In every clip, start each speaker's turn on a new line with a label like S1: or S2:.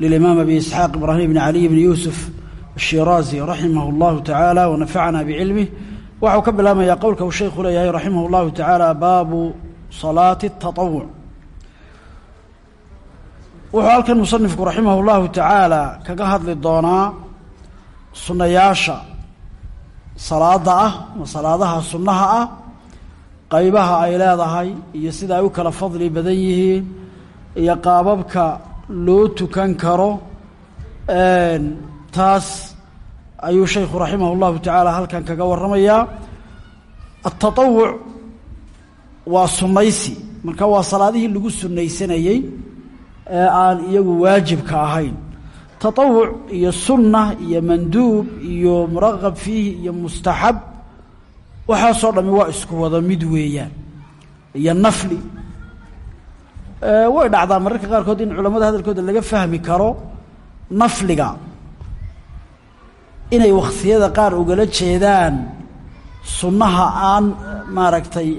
S1: للإمام أبي إسحاق إبراهيم بن علي بن يوسف الشيرازي رحمه الله تعالى ونفعنا بعلمه waxau ka bilaabmayaa qowlka uu sheekhu leeyahay raximah اllahu tacaala baabu salaati الtaطawuc wuxuu halkan musanifku raximah اllahu tacaala kaga hadli doonaa sunnayaasha salaada ah ama salaadaha sunnaha ah qaybaha ay leedahay iyo sida ay u kala fadli badan yihiin iyo qaababka loo tukan karo taas ayuu shaykhu raximah اllahu tacaala halkan kaga warramayaa aلtaطawuc waa sunaysi marka waa salaadihii lagu sunaysanayey ee aan iyagu waajibka ahayn taطawuc iyo sunna iyo manduub iyo muraqab fiihi iyo mustaxab waxaasoo dhami waa isku wada mid weeyaan iyo nafli way dhacdaa mararka qaarkood in culamada hadalkooda laga fahmi karo nafliga. Inay wakhtiyada qaar ugala jeedaan sunnaha aan maaragtay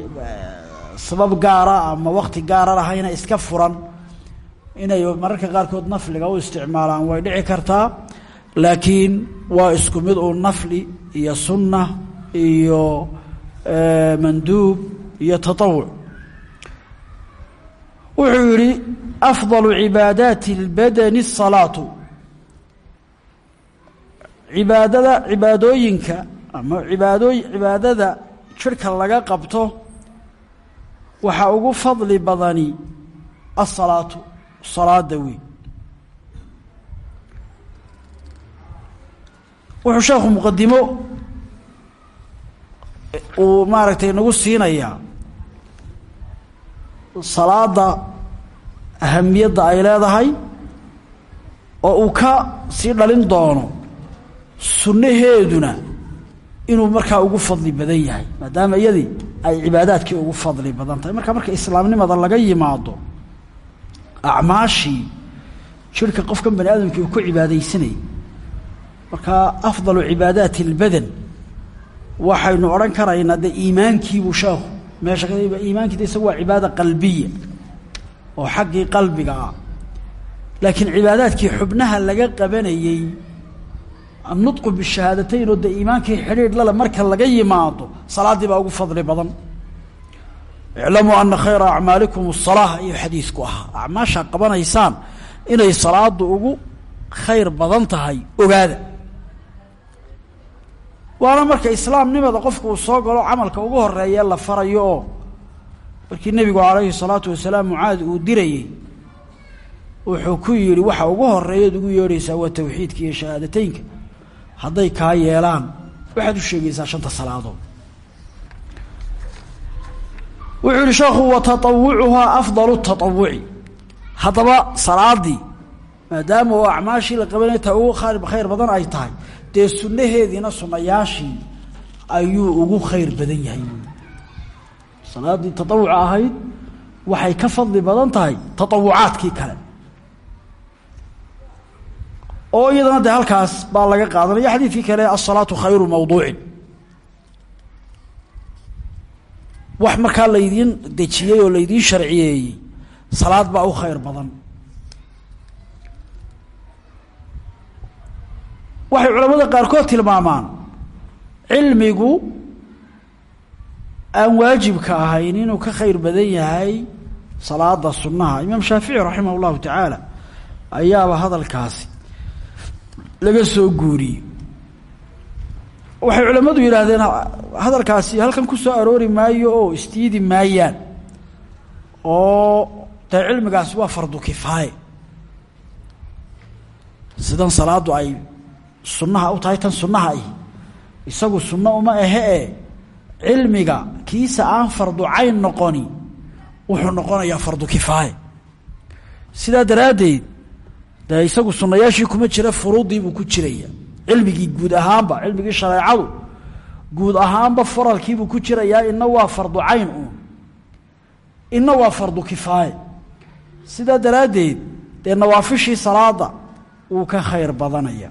S1: sabab gaara ama wakti gaara lahayna iska furan. Inay mararka qaarkood nafliga u isticmaalaan way dhici kartaa. Laakiin waa isku mid uu nafli iyo sunna iyo manduub iyo taطawuc wuxuu yihi afضal cibaadaati اlbadani الsalaatu cibaadada cibaadooyinka ama cibaadooy cibaadada jirhka laga qabto waxaa ugu fadli badani asalaatu salaada weyn wuxuu sheekhu muqadimo uu maaragtay nagu siinayaa salaada ahamiyadda ay leedahay oo uu ka sii dhalin doono sunnaheeduna inuu markaa ugu fadli badan yahay maadaama iyadii ay cibaadaadkii ugu fadli badan tahay. Marka marka islaamnimada laga yimaado acmaashii jirhka qofkan bani aadamkii uu ku cibaadaysanayay markaa afdalu cibaadaati اlbadan waxaynu odhan karaynaa dee iimaankiibuu sheekhu meesha ka iimaankiida isagu waa cibaada qalbiya oo xaggii qalbiga ah. Laakiin cibaadaadkii xubnaha laga qabanayey annutqu bishahaadatayn oo dee iimaankii xidhiidh lale marka laga yimaado salaaddii baa ugu fadli badan. Iclamuu ana khayra acmaalikum asalaa ayuu xadiisku ahaa. Acmaashaa qabanaysaan inay salaadu ugu khayr badan tahay ogaada waana marka islaamnimada qofku uu soo galo camalka ugu horreeya la farayo. Oo markii nebigu calayhi salaatu wasalaam mucaad uu dirayey wuxuu ku yidhi waxa ugu horeeyaad ugu yeedhaysaa waa tawxiidka iyo shahaadateynka. Hadday kaa yeelaan waxaad u sheegaysaa shanta salaadood. Wuxuu yihi sheekhu wa afdalu taطawuci haddaba salaadii maadaama oo acmaashii la qabanay ta ugu khayr badan ay tahay dee sunnaheediina sunnayaashii ayuu ugu khayr badan yahay. Salaaddii taطawuca ahayd waxay ka fadli badan tahay taطawucaadkii kale. Oo iyadana dee halkaas baa laga qaadanaya. Xadiidkii kale asalaatu khayru mawduucin. Wax markaa laydiin dejiyey oo laydiin sharciyeeyey salaad baa u khayr badan waxay culamada qaarkood tilmaamaan cilmigu aan waajibka ahayn inuu ka khayr badan yahay salaada sunnaha. Imaam shaafici raximah اllahu tacaala ayaaba hadalkaasi laga soo guuriyey. Waxay culammadu yidhaahdeen hadalkaasi halkan ku soo aroori maayo oo isdiidi maayaan oo dee cilmigaasi waa fardu kifaaye. Sidan salaaddu ay sunnaha u tahay tan sunnaha ahi. Isagu sunno uma ahe e cilmiga kiisa aan fardu cayn noqoni wuxuu noqonayaa fardu kifaaye. Sidaa daraaddeed dee isagu sunayaashii kuma jira furuudiibuu ku jiraya. Cilmigii guud ahaanba cilmigii shareecadu guud ahaanba faralkiibuu ku jirayaa ina waa fardu cayn uun. Ina waa fardu kifaaye. Sidaa daraaddeed dee nawaafishii salaada wuu ka khayr badanaya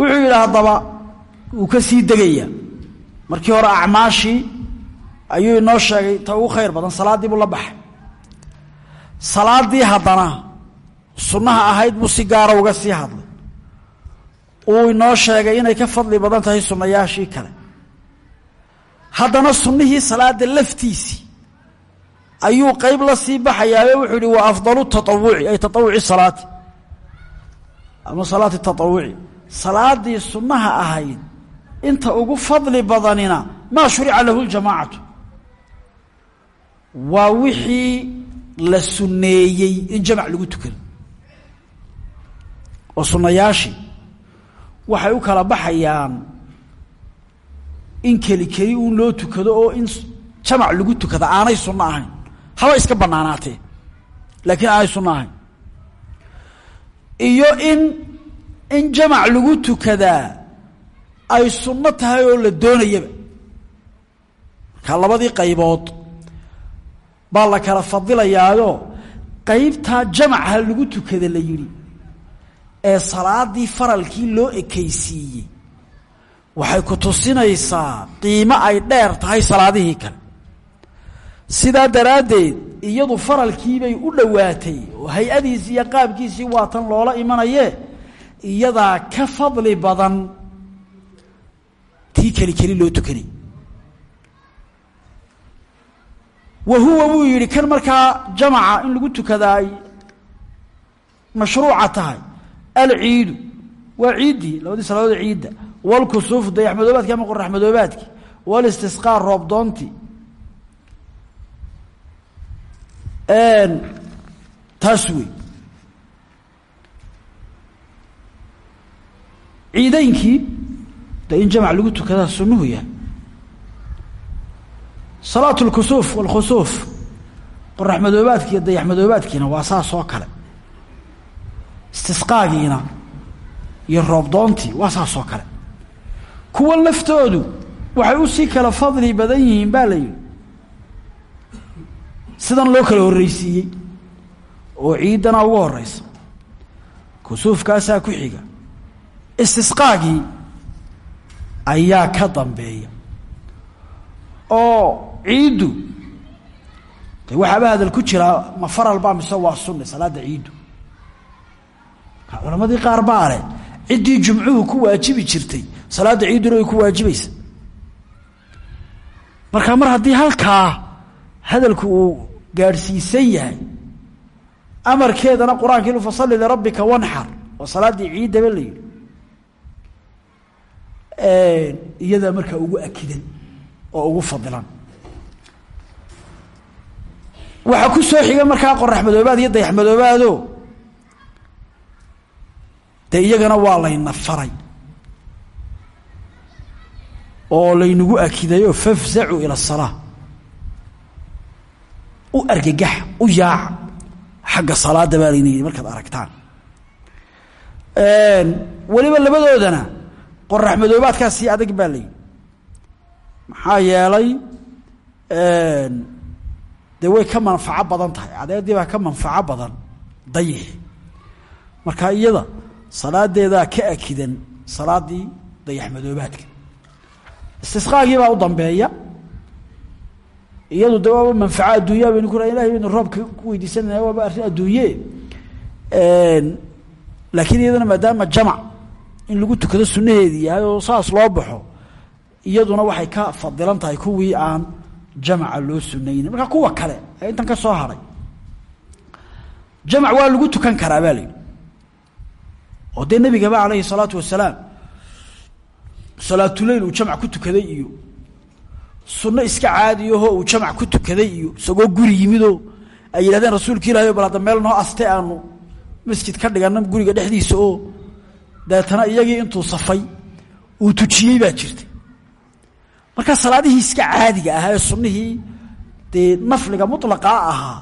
S1: wuxuu yidhi haddaba wuu ka sii degaya. Markii hore acmaashii ayuu inoo sheegay ta ugu khayr badan salaaddii buu la baxay. Salaaddii haddana sunnaha ahayd buu si gaara uga sii hadlay. Uu inoo sheegay inay ka fadli badan tahay sunnayaashii kale. Haddana sunnihii salaada laftiisii ayuu qeyb la sii baxayaayo wuxuu yihi wa afdalu taawuci ay taawuci salaati. Ama salaati taawuci salaadii sunnaha ahayd inta ugu fadli badanina maa shurica lahu ljamaacatu. Waa wixii la sunneeyey in jamac lagu tukado. Oo sunnayaashii waxay u kala baxayaan in keli keli uun loo tukado oo in jamac lagu tukada aanay sunno ahayn. Haba iska banaanaatee laakiin aanay sunno ahayn. Iyo in in jamac lagu tukadaa ay sunno tahay oo la doonayaba. Markaa labadii qaybood baa la kala fadilayaayo qaybtaa jamacha lagu tukada la yidhi ee salaadii faralkii loo ekaysiiyey. Waxay ku tusinaysaa qiimo ay dheer tahay salaadihii kale. Sidaa daraaddeed iyadu faralkiibay u dhowaatay oo hay'adiisii iyo qaabkiisii waa tan loola imanaye iyadaa ka fadli badan tii keli keli loo tukanay wa huwa buu yidhi kan markaa jamaca in lagu tukadaa ay mashruuca tahay. Alciidu waa ciiddii labadii salaadood ciidda. Wاlkusuufu dayaxmadoobaadki ama qoraxmadoobaadki wاlistisqaa roobdoonti taas ciideynkii de in jamac lagu tukadaa sunuhu yahay. Salaat اlkusuuf wاlkhusuuf qoraxmadoobaadki iyo dayaxmadoobaadkiina waa saas oo kale. Istisqaagiina iyo roobdoontii waa saas oo kale. Kuwa laftoodu waxay u sii kala fadli badan yihiin baa la yidhi. Sidan loo kala horreysiiyey oo ciidana ugu horeysa kusuufkaasaa ku xiga istisqaagii ayaa ka dambeeya. Oo ciiddu de waxaaba hadal ku jiraa ma faral baa mise waa sunne salaadda ciiddu. Culamadii qaar baa leh ciddii jumcuhu ku waajibi jirtay salaadda ciidduna way ku waajibaysa. Marka mar haddii halkaa hadalku uu gaadhsiisan yahay amarkeedana qur'aanka inu fasalli lirabbika wanxar oo salaaddii ciiddaba la yidhi iyadaa markaa ugu akidan oo ugu fadilan waxaa ku soo xiga markaa qorax madoobaad iyo dayax madoobaado. Dee iyagana waa layna faray. Oo laynagu akidayo fafzacuu ila asalaa u argagax u yaaca xagga salaada baa layna yidhi markaad aragtaan. Weliba labadoodana qorax madoobaadkaa adag baa layidhi. Maxaa yeelay dee way ka manfaco badan tahay. Cadeedii baa ka manfaco badan. Dayixi marka iyada salaadeedaa ka akidan salaadii dayax madoobaadka. Istisqaagii baa u dambeeya. Iyadu de waaba manfaco adduunyaa baynu ku ra ilahay baynu roobka ku weydiisanayna waaba arrin adduunye. Laakiin iyadana maadaama jamac in lagu tukado sunaheedii yahay oo saas loo baxo iyaduna waxay ka fadilan tahay kuwii aan jamaca loo sunaynin marka kuwa kale ee intan ka soo haray jamac waa lagu tukan karaa baa la yidhi. Oo dee nebigaba alayhi salaatu wasalaam salaatuleyl uu jamc ku tukaday iyo sunno iska caadiyaho uu jamc ku tukaday iyo isagoo guri yimidoo ay yidhahdeen rasuulka ilahi bal hadda meel noo aste aanu masjid ka dhigana guriga dhexdiisa oo deetana iyagii intuu safay uu tujiyey baa jirtay. Marka salaadihii iska caadiga ahaa ee sunnihii dee nafliga muطlaqaa ahaa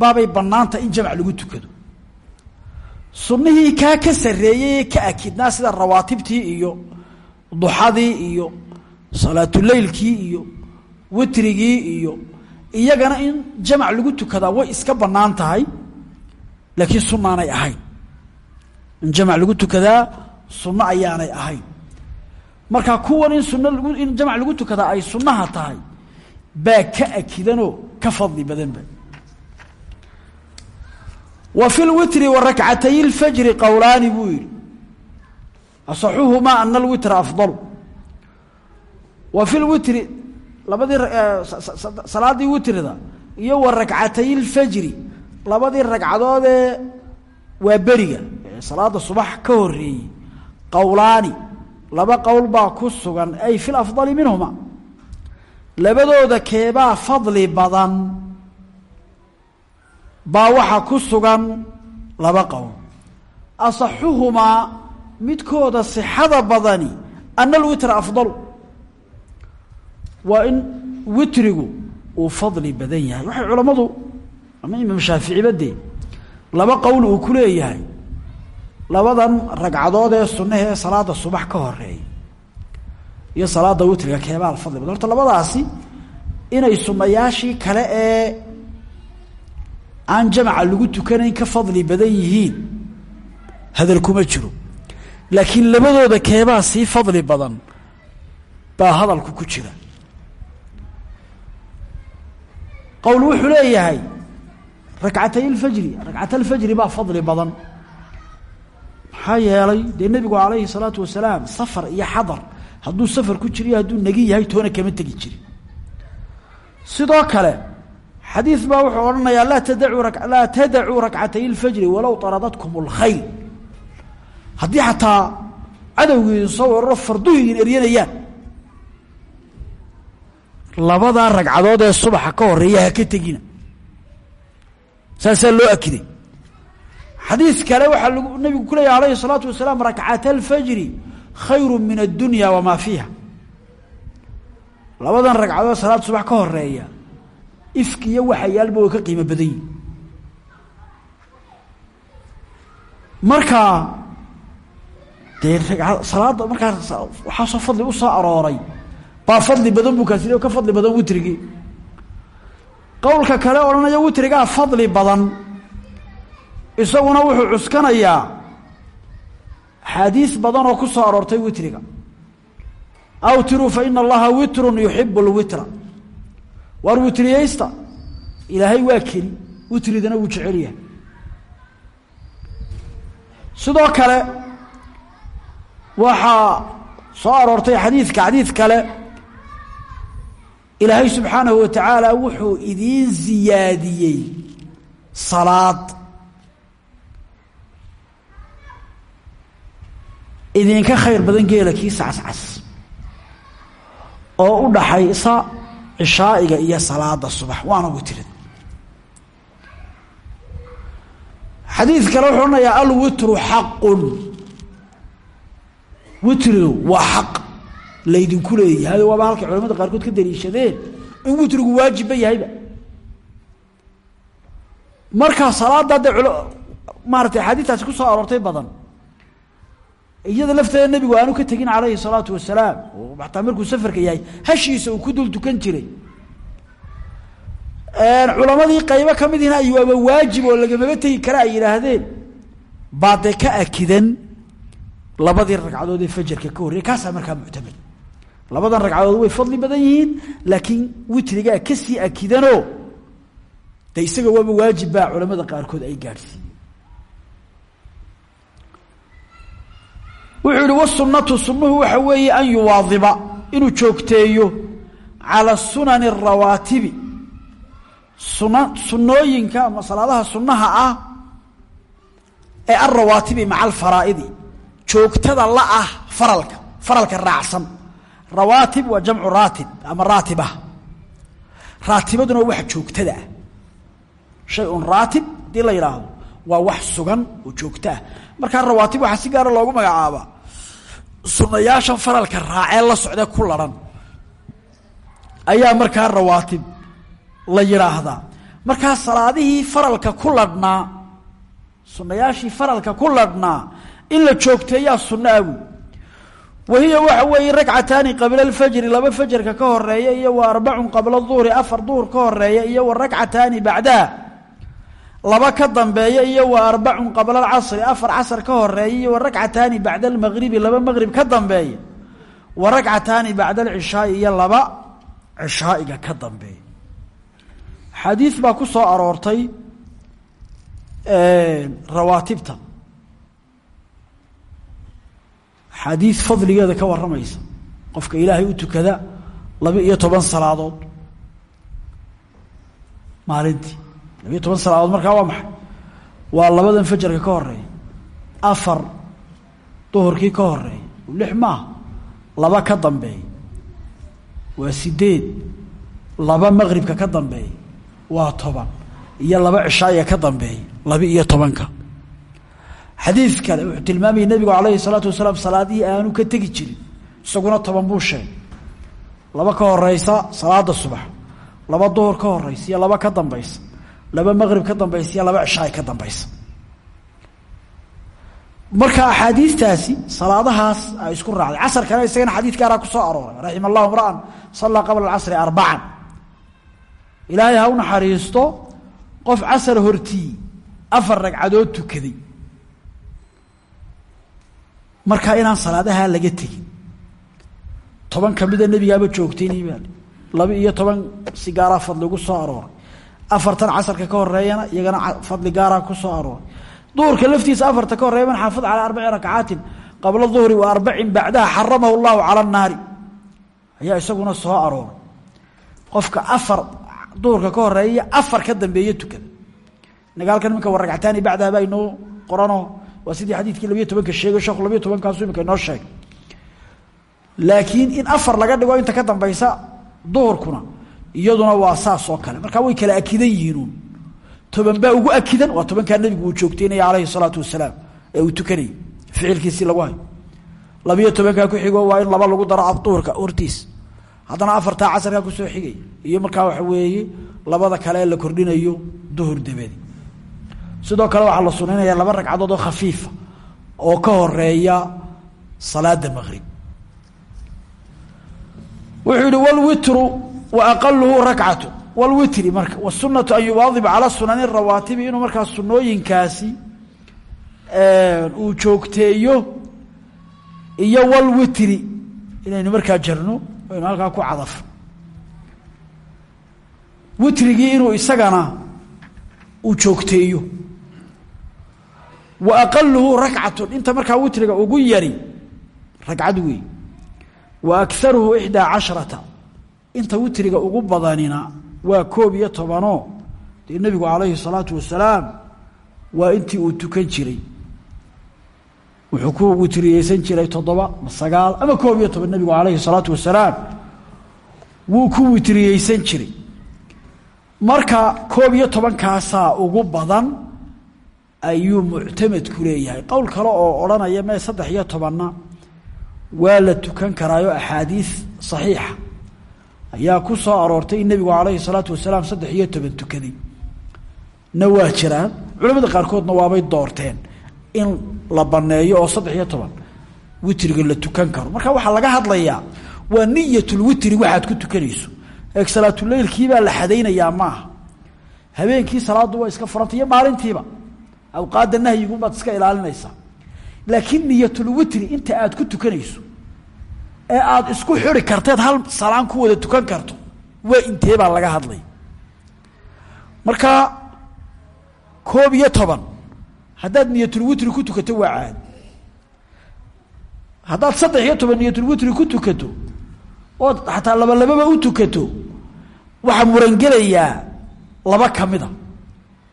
S1: baabay bannaanta in jamc lagu tukado. Sunnihii kaa ka sarreeyey ka akidnaa sida rawaatibtii iyo duxadii iyo salaatuleylkii iyo witrigii iyo iyagana in jamac lagu tukadaa way iska bannaan tahay laakiin sunaanay ahayn in jamac lagu tukadaa sunno ayaanay ahayn. Marka kuwan in sunno in jamac lagu tukadaa ay sunnaha tahay baa ka akidanoo ka fadli badanba wa fi lwitri wa rakcatay اlfajri qowlaani buu yihi asaxuhumaa ana alwitra afdalu. Wa fi lwitri labadii salaadii witrida iyo wa rakcatay اlfajri labadii ragcadoodee waa beriga salaada subax ka horeeyey qowlaani laba qowl baa ku sugan ay fi lafdali minhuma. Labadooda keebaa fadli badan baa waxaa ku sugan laba qowl. Asaxuhumaa midkooda sixada badani ana alwitra afdalu. Waa in witrigu uu fadli badan yahay. Waxay culammadu ama imaam shaaficiba dee laba qowl uu ku leeyahay labadan ragcadood ee sunnaha ee salaada subax ka horreeya iyo salaada witriga keebaa fadli badan. Horta labadaasi inay sunayaashii kale ee aan jamaca lagu tukanayn ka fadli badan yihiin hadal kuma jiro. Laakiin labadooda keebaa sii fadli badan baa hadalku ku jira. Qowl wuxuu leeyahay rakcatay اlfajri rakcat alfajri baa fadli badan maxaa yeelay dee nebigu calayhi salaatu wasalaam safar iyo xadar haduu safar ku jiriyo haduu negi yahay toona kama tegi jiri sidoo kale xadiid baa wuxuu odhanayaa laa tadauu laa tadacuu rakcatay lfajri walow aradatkum اlkhayl haddii xataa cadowgiidu soo weeraro farduhi idin eryanayaan labadaa ragcadood ee subaxa ka horreeya haka tegina. Saasaa loo akiday xadiis kale waxaa lagu nabigu ku leeyahy alayhi الsalaatu wasalaam rakcata alfajri khayru min addunya wamaa fiiha labadan ragcadood salaad subax ka horreeya ifkiyo waxayaalba way ka qiimo badan yihiin marka dee salaadda markaa waxaasoo fadli u soo arooray baa fadli badan buu kaasi ka fadli badan witrigii qowlka kale odhanaya witrigaa fadli badan isaguna wuxuu cuskanayaa axaadiis badan oo ku soo aroortay witriga. Awtiruu fa ina allaha witrun yuxibu lwitra waar witriyeysta ilaahay waa keli witridana wuu jecel yahay. Sidoo kale waxaa soo aroortay xadiidka xadiid kale ilaahay subxaanahu wa tacaala wuxuu idiin siyaadiyey salaad idinka khayr badan geela kiisa cascas oo u dhaxaysa cishaa'iga iyo salaada subax waana witrida xadiid kale wuxuu odhanayaa alwitru xaqun. Witrigu waa xaq laydinku leeyahay waaba halkay culamada qaarkood ka daliishadeen in witrigu waajibba yahayba. Markaa salaada dee maaratay axaadiistaasi ku soo aroortay badan iyada lafteeda nebigu aanu ka tegin calayhi salaatu wasalaam oo xataa markuu safarka yahay hashiisa uu ku dul tukan jiray. Culamadii qaybo ka mid ihna ay waaba waajib oo lagamaba tegi kara ay yidhaahdeen. Baa dee ka akidan labadii ragcadood ee fajarka ka horreyay kaasaa markaa muctamad. Labadan ragcadood way fadli badan yihiin laakiin witrigaa ka sii akidanoo de isaga waaba waajib baa culamada qaarkood ay gaadhsiiyeen wuxuu yihi wasunatu sunuhu waxa weeye an yuwaadiba inuu joogteeyo cala sunani arawaatibi suna sunooyinka ama salaadaha sunaha ah ee alrawaatibi maca alfaraa'idi. Joogtada la ah faralka faralka raacsan. Rawaatib waa jamcu raatib ama raatibah raatibaduna wax joogtada ah. Shay un raatib wax sugan oo joogto ah. Markaa rawaatib waxaa si gaara loogu magacaabaa sunayaasha faralka raacee la socdee ku laran ayaa markaa rawaatib la yidhaahdaa markaa salaadihii faralka ku ladhnaa sunayaashii faralka ku ladhnaa in la joogteeyaa sunno abu wahiya waxa weeye ragcataani qabla alfajri laba fajarka ka horreeya iyo wa arbacun qabla duhri afar duhur ka horreeya iyo wa ragcataani bacdaha laba ka dambeeya iyo wa arbacun qabla alcasri afar casr ka horreeya iyo wa ragcataani bacda almagribi laba magrib ka dambeeya wa ragcataani bacda alcishaai iyo laba cishaa'iga ka dambeeya. Xadiis baa ku soo aroortay rawaatibta. Xadiis fadligeeda ka warramaysa qofka ilaahay u tukada laba iyo toban salaadood maalintii laba iyo toban salaadood markaa waa maxay? Waa labadan fajarka ka horreeya afar duhurkii ka horreeya lix maaha laba ka dambeeya waa sideed laba maqribka ka dambeeya waa toban iyo laba cishaa'iga ka dambeeya laba iyo tobanka. Xadiid kale wuxuu tilmaamayay nebigu calayhi salaatu wasalaam salaadihii aanu ka tegi jirin. Isaguna toban buu sheegay. Laba ka horeysa salaada subax. Laba duhur ka horeysa iyo laba ka dambaysa laba maqrib ka dambaysa iyo laba cishaay ka dambaysa. Marka axaadiistaasi salaadahaas ay isku raacday. Casarkana isagana xadiid gaaraa ku soo arooray. Raxima allahu mra'an sallaa qabla alcasri arbacan ilaahay ha u naxariisto qof casar hortii afar ragcadood tukaday. Markaa inaan salaadahaa laga tegin. Toban kamida nebigaaba joogtayni baa. Laba iyo toban si gaaraa fadli ugu soo arooray afartan casarka ka horeeyana iyagana fadli gaaraa ku soo arooray. Duhurka laftiisa afarta ka horreeya man xaafid calaa arbaci rakcaatin qabla duhri wa arbacin bacdaha xaramahu llahu cala annaari. Ayaa isaguna soo arooray. Qofka afar duhurka ka horreeya afar ka dambeeye tukada. Inaga halkan iminka wa ragcataani bacdaha qorano waa sidii xadiidkii labiyo tobanka sheegay sheekhu labiyo tobankaasu imika inoo sheegay. Laakiin in afar laga dhigo inta ka dambaysa duhurkuna iyaduna waa saas oo kale. Markaa way kala akidan yihiinuun toban baa ugu akidan waa tobankaa nebigu uu joogteynaya calayhi salaatu wasalaam ee uu tukanayay ficilkiisii lagu hayo. Labiyo tobankaa ku xigo waa in laba lagu daro duhurka hortiis haddana afartaa casarkaa ku soo xigay. Iyo markaa waxa weeye labada kale la kordhinayo duhur dabadi sidoo kale waxaa la sunaynaya laba ragcadood oo khafiifa oo ka horreeya salaada maqrib wuxuu yihi wlwitru wa aqaluhu rakcatu wlwitri marka wasunatu an yuwaadiba cala sunani rawaatibi inuu markaa sunooyinkaasi uu joogteeyo iyo wlwitri inaynu markaa jarno aynu halkaa ku cadafo witrigii inuu isagana uu joogteeyo. Wa aqaluhu rakcatun inta markaa witriga ugu yari ragcad wey wa akaruhu ixdaa inta witriga ugu badanina waa koob iyo tobanoo dee nebigu calayhi salaatu wasalaam waa intii uu tukan jiray. Wuxuu ku witriyeysan jiray toddoba ma sagaal ama koob iyo toban nebigu calayhi salaatu wasalaam wuu ku witriyeysan jiray. Marka koob iyo tobankaasaa ugu badan ayuu muctamadku leeyahay. Qowl kale oo odhanaya mee saddex iyo tobanna waa la tukan karaayo axaadiis saxiixa ayaa ku soo aroortay in nebigu calayhi salaatu wasalaam saddex iyo toban tukaday na waa jiraan. Culamada qaarkoodna waabay doorteen in la baneeyo oo saddex iyo toban witriga la tukan karo. Marka waxaa laga hadlayaa waa niyatulwitri waxaad ku tukanayso. Eeg salaatuleylkiibaa la xadaynayaa maaha habeenkii salaaddu waa iska furanta iyo maalintiiba. Awqaadda nahyigubaad iska ilaalinaysaa. Laakiin niyatulwitri inta aad ku tukanayso ee aada isku xiri karteed hal salaan ku wada tukan karto. Waa intee baa laga hadlaya marka koob iyo toban haddaad niyatulwitri ku tukato waa caadi haddaad saddex iyo toban niyatulwitri ku tukato ood xataa laba lababa u tukato waxaa murangelayaa laba kamida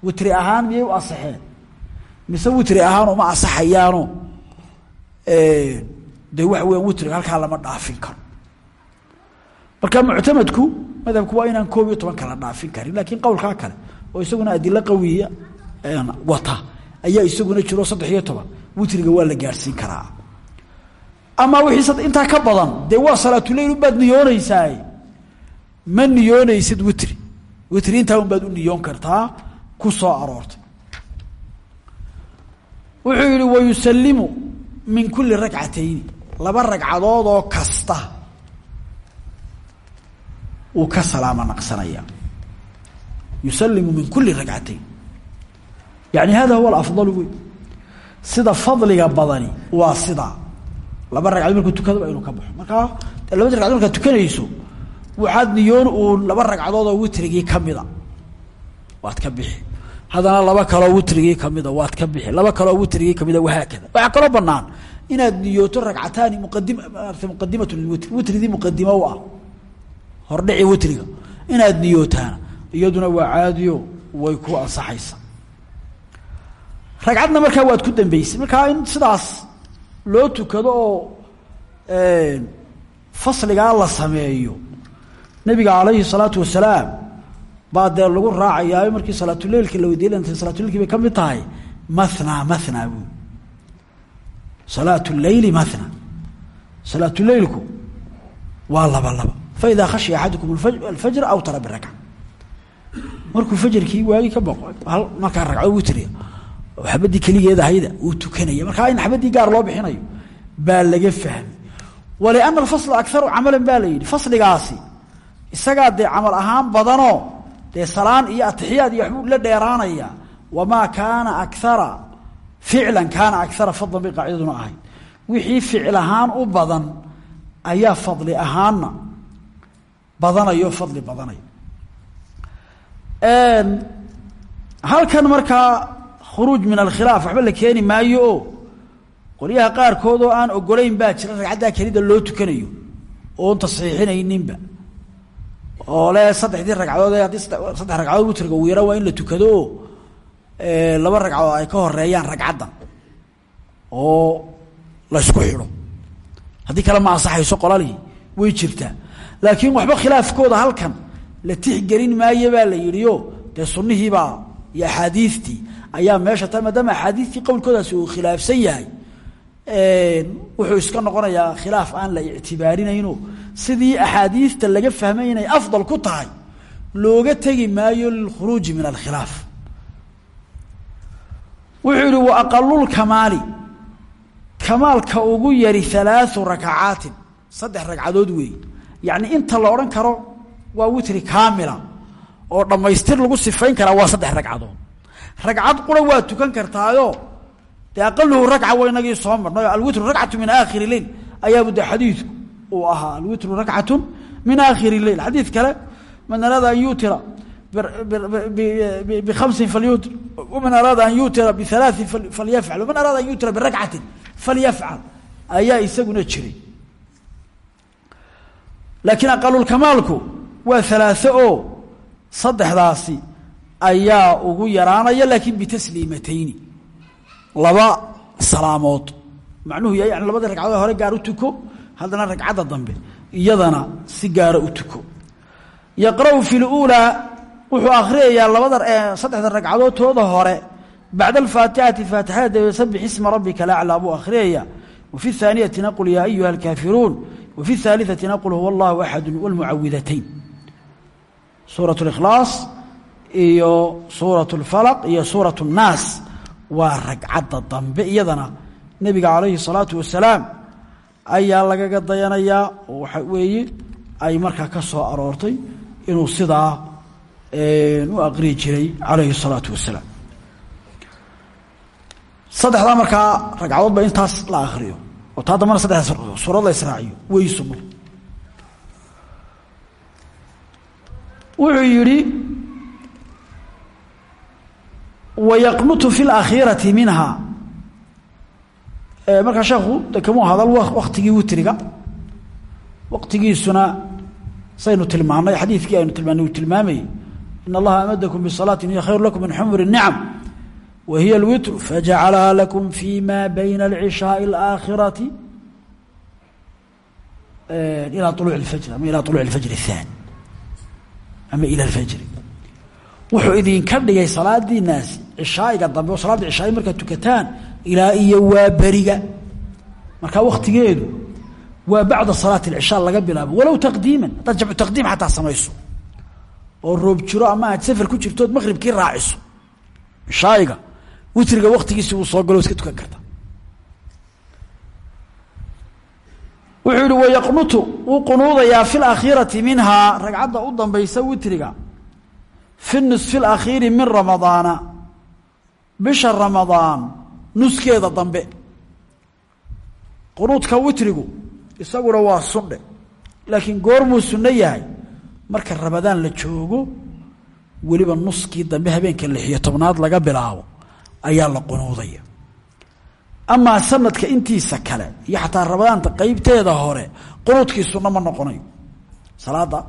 S1: witri ahaan miyay u asaxeen mise witri ahaan uma asaxayaano de waxa weya witriga halkaa lama dhaafin karo. Marka muctamadku madhabku waa inaan koob iyo toban kala dhaafin karin laakiin qowlkaa kale oo isaguna adilo qawiya wata ayaa isaguna jiro saddex iyo toban witriga waa la gaadhsiin karaa. Ama wixii intaa ka badan dee waa salaatuleyl unbaad niyoonaysaa ma niyoonaysid witri. Witri intaa un baad u niyoon kartaa ku soo aroortay. Wuxuu yihi wayusalimu min kuli ragcatayni laba ragcadood oo kasta uu ka salaamo naqsanaya. Yusalimu min kuli ragcatayn. Yani hada huwa alafdal wey sida fadliga badani waa sidaa laba ragcadood markuu tukadaba inuu ka baxo. Markaa labadii ragcadood markaad tukanayso waxaad niyoon uun laba ragcadood oo witrigii kamida waad ka bixi. Haddana laba kaloo witrigii kamida waad ka bixi. Laba kaloo witrigii kamida wahaakada. Waxaa kaloo banaan inaad niyooto ragcataani muqadim muqadimat lwitr witridii muqadimo u ah. Hordhici witriga. Inaad niyootaana iyaduna waa caadiyo way ku ansaxaysa ragcadna markaa waad ku dambeysay markaa in sidaas loo tukado oo fasligaa la sameeyo nabiga calayhi salaatu wasalaam baa dee lagu raacayaa markii salaatuleilka la weydiiy salaatuleilkii bay ka mid tahay mathna mathna bu salaat leyli mathna. Salaatuleilku waa laba laba. Faida khashya axadukum alfajr awtara birakca markuu fajarkii waagi ka boqo hal markaa ragcdo witriya oo xabadii keligeed ahayda uu tukanaya. Markaa in xabadii gaar loo bixinayo baa laga fahmay waliana alfasla akaru camalan baa la yidhi fasligaasi isagaa dee camal ahaan badanoo dee salaan iyo atixiyaad iyo waxbuu la dheeraanaya wamaa kaana akara ficlan kaana akara fadlan bay qaacidaduna ahayd wixii ficil ahaan u badan ayaa fadli ahaanna badanayo fadli badanayo. Halkan markaa khuruuj min alkhilaaf waxba la keeni maayo oo qolyaha qaarkood oo aan ogolayn baa jira ragcaddaa kelida loo tukanayo oon tasxiixinayninba oo le saddexdii ragcadood saddex ragcadood witriga yara waa in la tukado laba ragcadood ay ka horeeyaan ragcaddan oo laysku xidho. Haddii kale ma ansaxayso qolalii way jirtaa. Laakiin waxba khilaafkooda halkan la tixgelin maayo baa la yidhi o dee sunnihiibaa iyo axaadiistii ayaa meesha ta maadaama axaadiistii qowlkoodaasi uu khilaafsan yahay. Wuxuu iska noqonayaa khilaaf aan la ictibaarinayno sidii axaadiista laga fahmay inay afdal ku tahay looga tegi maayo lilkhuruuji min alkhilaaf wuxuu yihi wa aqalulkamaali kamaalka ugu yari halaau rakacaatin saddex ragcadood weey. Yacni inta la odhan karo waa witri kaamila oo dhammaystir lagu sifayn karaa waa saddex ragcadood. Ragcad qura waa tukan kartaayo dee aqaluhu ragca wa inagii soo marnay alwitru rakcatu min aakhiri leil ayaabu de xadiidku uu ahaa. Alwitru rakcatu min aakhiri leil xadiid kale man araada an yutira falyutir waman araada an yutira bialaain falyafcal waman araada an yutira birakcatin falyafcal ayaa isaguna jiray laakiin aqalulkamaalku waa alaao oo saddexdaasi ayaa ugu yaraanaya laakiin bitasliimatayni laba salaamood macnuhu yahay yani labadii ragcadood hore gaar u tuko haddana ragcadda dambe iyadana si gaara u tuko yaqra'u wuxuu akhriyayaa labada saddexda ragcadood tooda hore bacda alfaatixati faatixada dabeed sabix isma rabbika laclaa buu akhriyaya wa fi haaniyatina qul yaa ayuha alkaafiruun wa fi haaliatina qul huwa allahu axadu wlmucawidatayn suurat اlikhlaas iyo suurat اlfalaq iyo suurat اnnaas waa ragcadda dambe iyadana nebiga calayhi الsalaatu wasalaam ayaa lagaga dayanayaa oo waxa weeye ay markaa ka soo aroortay inuu sidaa u aqriyi jiray calayhi الsalaatu wasalaam saddexdaa markaa ragcadood ba intaas la akriyo oo taa dambana saddexdaas suurad la israaciyo wey suno wuxuu yidhi wayaqnutu fi اlakhiirati minha markaa sheekhu de kamuu hadal waktigii witriga waqtigiisuna saynu tilmaanay xadiidkii aynu tilmaanay uu tilmaamayey in allaha amadakum bisalaati hiya khayru lakum min xumri الnicam wa hiya اlwitr fajacalaha lakum fi ma bayna اlcishaai اlaakhirati ilى طuluuc اfajr ama ilى طuluuc اfajr الثaani ama ilى اfajri wuxuu idinka dhigay salaadiinaasi cishaa'iga dambe oo salaadda cishaa'i markaad tukataan ilaa iyo waa beriga markaa waktigeedu waa bacda salaati اlcishaa laga bilaabo walow taqdiiman haddaad jamcu taqdiim xataa samayso oo roob jiro ama aad safar ku jirtood maqribkii raaciso. Cishaa'iga witriga waktigiisi uu soo galo iska tukan karta. Wuxuu yihi wayaqnutu wuu qunuudayaa fi اlakhiirati minhaa ragcadda u dambaysa witriga. Fi nisfi اlakhiiri min ramadaana bisha ramadaan nuskeeda dambe. Qunuudka witrigu isaguna waa sundhe laakiin goormuu sunno yahay marka ramadaan la joogo weliba nuskii dambe habeenka lixiyo tobnaad laga bilaabo ayaa la qunuudaya. Amaa sanadka intiisa kale iyo xataa ramadaanta qeybteeda hore qunuudkii sunno ma noqonayo. Salaada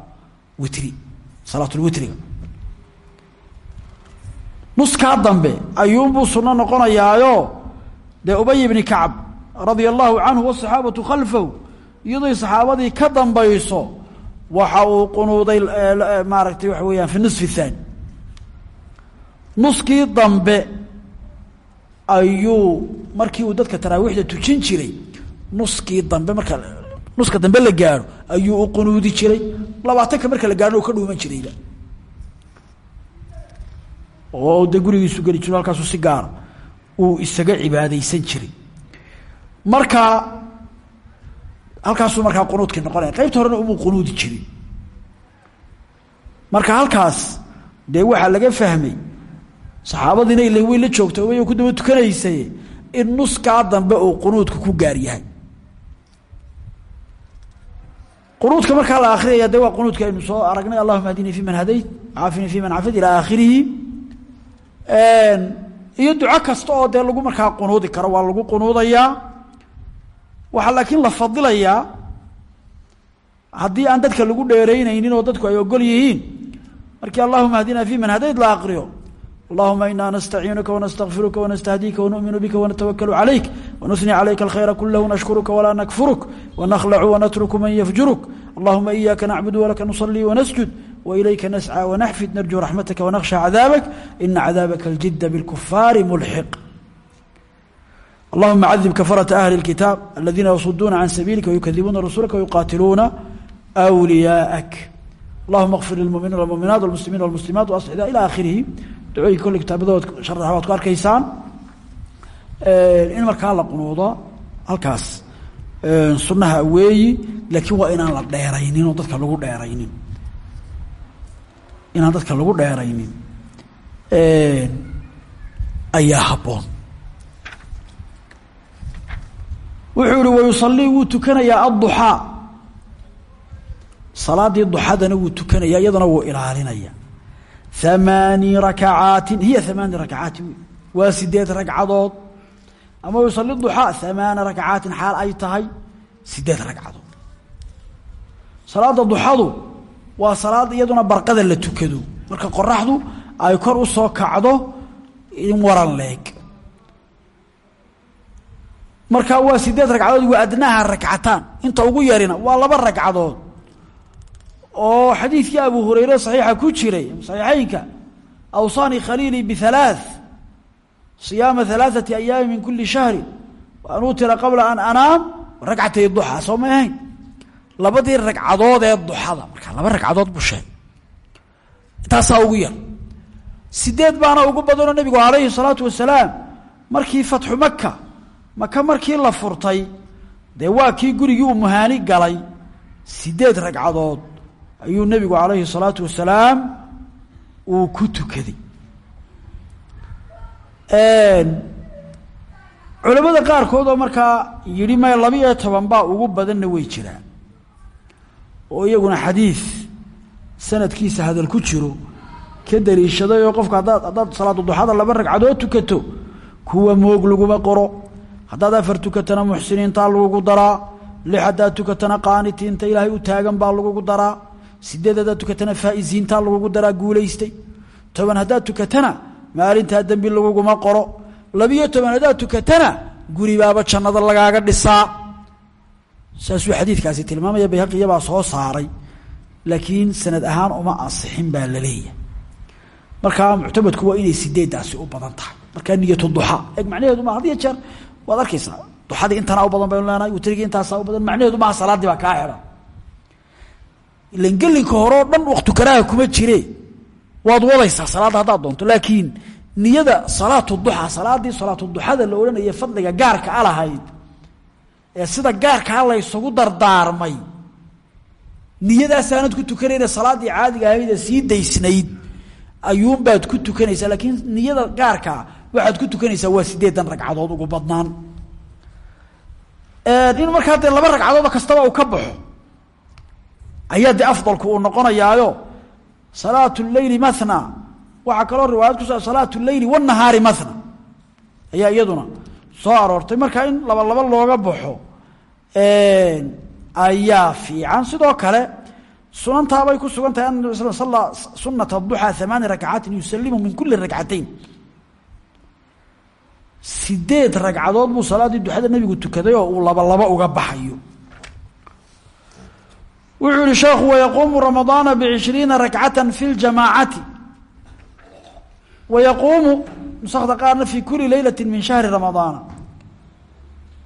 S1: witri salaatulwitriga nuskaa dambe ayuunbuu sunno noqonayaayo. Dee ubay ibni kacab radia allahu canhu wasaxaabatu khalfahu iyadoy saxaabadii ka dambayso waxa uu qunuuday maaragtay waxa weeyaan fi nisfi thaani nuskii dambe ayuu markii uu dadka taraawiixda tujin jiray nuskii dambe marka nuska dambe la gaaro ayuu u qunuudi jiray. Labaatanka marka la gaarho u ka dhuuman jirayba oo de gurigiisu geli jiro halkaasu si gaara uu isaga cibaadaysan jiray. Marka halkaasuu markaa qunuudkii noqonaya. Qaybta horena umuu qunuudi jirin. Marka halkaas dee waxaa laga fahmay saxaabadiina ila way la joogta way ku daba tukanaysay in nuskaa dambe uu qunuudka ku gaar yahay. Qunuudka markaa la akhriyaya de waa qunuudka aynu soo aragnay. Allahuma hadinii fi man hadayt caafini fi man cafid ilaa aakhirihi. Iyo duco kasta oo dee lagu markaa qunuudi karo waa lagu qunuudayaa waxaa laakiin la fadilayaa haddii aan dadka lagu dheeraynaynin oo dadku ay ogol yihiin markii allahuma ahdina fi man hadayd la aqriyo. Allahuma ina nastaciinuka wanastagfiruka wanastahdiika wanuminu bika wanatawakalu calayk wanusni calayka alkhayra kulahu nashkuruka walaa nakfuruk wanakhlacu wanatruku man yafjuruk. Allahuma iyaaka nacbudu walaka nusalii wanasjud wailayka nascى wanaxfid narju raxmataka wanakhsha cadaabak ina cadaabaka aljida bاlkufaari mulxiq اللهمa عذب كفرة أهل الكتاب الذينa يصدوna عن سبيلka ويكذبوna رسuلka ويقاتلوna أولياءك اللهمa اغفر للمؤمiنين والمؤمiناaت والمسلمين والمسلمات وأصلح إلى آkhirihi ducooyinka kolle kitaabadood شharxa waad ku arkaysaan in markaa la qunuudo halkaas sunaha weeyi laakiin waa inaan la dheeraynin oo dadka lagu dheeraynin inaan dadka lagu dheeraynin ayaa habboon wuxuu ihi wayusalii wuu tukanayaa adduxaa. Salaadii duxadana wuu tukanaya iyadana wuu ilaalinaya hamaani rakacaatin hiya hamaani rakacaatin wey waa sideed ragcadood. Ama yusali duxaa hamaana rakacaatin xaal ay tahay sideed ragcadood. Salaada duxadu waa salaad iyaduna barqada la tukado. Marka qoraxdu ay kor u soo kacdo in waran leeg marka waa sideed ragcadood waa adnaha rakcataan. Inta ugu yarina waa laba ragcadood. Oo xadiidkii abu hurayre saxiixa ku jiray saxiixeynka awsaanii khaliilii bihalaaث siyaama halaaثati ayaami min kuli shahri wa an utira qabla an anaam ragcatay duxa soo may ahayn? Ragcadood ee duxada marka laba ragcadood buu sheegay. Ugu yar. Sideed baana ugu badanoo nebigu calayhi salaatu wasalaam markii fatxu maka maka markii la furtay dee waa kii gurigii uu muhaani galay sideed ragcadood ayuu nebigu calayhi salaatu wasalaam uu ku tukaday. Culamada qaarkood oo markaa yidhi may laba-iyo toban baa ugu badanna way jiraan. Oo iyaguna xadiid sanadkiisa hadal ku jiro ka daliishaday oo qofka haddaad haddaad salaatu duxada laba ragcadood tukato kuwa moog laguma qoro haddaad afar tukatana muxsiniintaa lagugu daraa lix haddaad tukatana qaanitiinta ilaahay u taagan baa lagugu daraa sideed haddaad tukatana faa'iziintaa lagugu daraa guulaystay toban haddaad tukatana maalintaa dembi laguguma qoro labiyo toban haddaad tukatana guribaaba jannada lagaaga dhisaa. Saasuu xadiidkaasi tilmaamaya bayhaqiyabaa soo saaray laakiin sanad ahaan uma ansixin baa la leeyahay. Markaa muctamadku waa inay sideedaasi u badan tahay. Markaa niyatu duxa eeg macnaheedu ma had iyo waad arkaysaa duxadii intanaa u badan baynu leenahay witrigii intaasaa u badan macnaheedu maaha salaaddii baa kaa xidhan ilan gelinka dhan waktu karaaha kuma jire. Waad wadaysaa salaadda haddaad doonto laakiin niyada salaatu duxa salaadii salaatu duxada la odhanaya fadliga gaarka a lahayd ee sida gaarkaa laysugu dardaarmay niyadaasaanad ku tukanayna salaaddii caadiga ahayd ee sii daysnayd ayuunbaad ku tukanaysaa laakiin niyada gaarkaa waxaad ku tukanaysaa waa sideedan ragcadood ugu badnaan. In markaa dee laba ragcadood kastaba uu ka baxo. Ayaa dee afdalku uu noqonayaayo salaat leyli mathna. Waxaa kaloo riwaayad kuso salaat leyli wanahaari mathna. Ayaa iyaduna soo aroortay. Marka in laba laba looga baxo ayaa fiican. Sidoo kale sunantaabay ku sugan tahay an nabi sl sala sunata duxaa amaani rakcaatin yusalimu min kuli rakcatayn sideed ragcadood buu salaaddii duxada nebigu tukaday oo uu laba laba uga baxayo. Wuxuu yihi sheekhu wayaquumu ramadaana bcishriina rakcata fi ljamaacati wayaquumu nusakda qaarna fi kuli leylati min shahri ramadaana.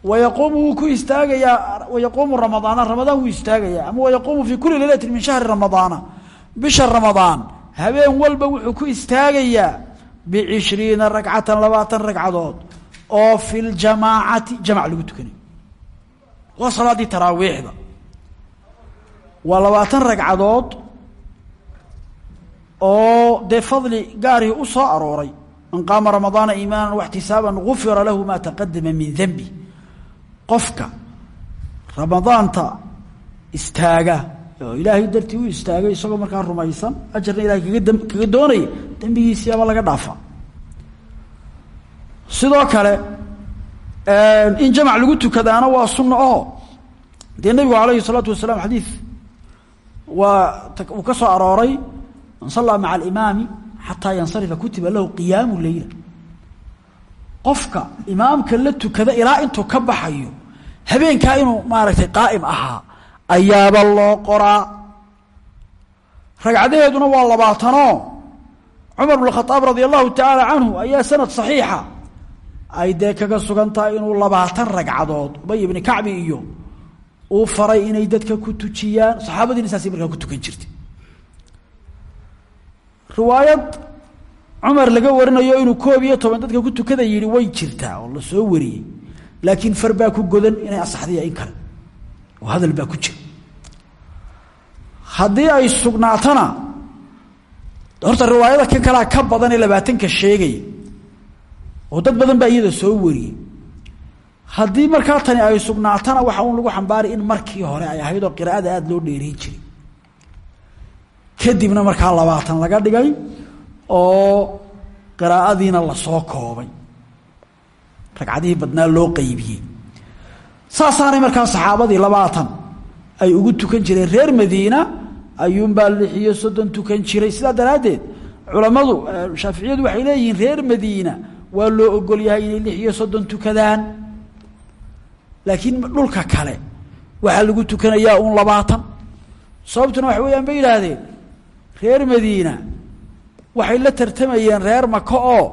S1: Wayaquumu wuu ku istaagayaa wayaquumu ramadaana ramadaan wuu istaagayaa. Ama wayaquumu fi kuli leylati min shahri ramadaana bisha ramadaan. Habeen walba wuxuu ku istaagayaa bcishriina rakcatan labaatan ragcadood oo fi ljamaacati jamac lagu tukanayo waa salaaddii taraawiixda waa labaatan ragcadood oo dee fadli gaarihii u soo arooray man qaama ramadaana iimaanan waxtisaaban gufira lahu ma taqadama min denbi qofka ramadaanta istaaga ilaahay dartii u istaagay isagoo markaa rumaysan ajarna ilahay kaga kaga doonaya dembigiisii aba laga dhaafa. Sidoo kale in jamac lagu tukadaana waa sunno oo. Dee nabigu alayhi الsalaatu wasalaam xadiid uu ka soo arooray man sallaa maca alimaami xataa yansarifa kutiba lahu qiyaamu leyla qofka imaamka la tukada ilaa intuu ka baxayo habeenkaa inuu maaragtay qaa'im ahaa ayaaba loo qoraa. Ragcadaheeduna waa labaatanoo cumar bn khaaab radia allahu tacaala canhu ayaa sanad saxiixa. Ay dee kaga sugan tahay inuu labaatan ragcadood ubay ibni kacbi iyo uu faray inay dadka ku tujiyaan. Saxaabadiina saasay markaa ku tukan jirtay. Riwaayad cumar laga warinayo inuu koob iyo toban dadka ku tukada yihi way jirtaa oo la soo wariyey. Laakiin far baa ku godan inay asaxdiya in kale. Oo hadal baa ku jira haddii ay sugnaatona horta riwaayada kan kalea ka badan ee labaatanka sheegaya oo dad badan baa iyada soo wariyey haddii markaa tani ay sugnaatana waxa un lagu xambaari in markii hore ay ahayd oo qiraa'ada aada loo dheereyn jiray. Kadibna markaa labaatan laga dhigay oo qiraa'adiina la soo koobay. Ragcadihii badnaa loo qeybiyey saasaanay markaa saxaabadii labaatan ay ugu tukan jireen reer madiina ayuunbaa lix iyo soddon tukan jiray. Sidaa daraaddeed culammadu shaaficiyadu waxay leeyihiin reer madiina waa loo ogol yahay inay lix iyo soddon tukadaan. Laakiin dhulka kale waxaa lagu tukanayaa uun labaatan. Sababtuna waxa weeyaan bay yidhaahdeen reer madiina waxay la tartamayeen reer maka oo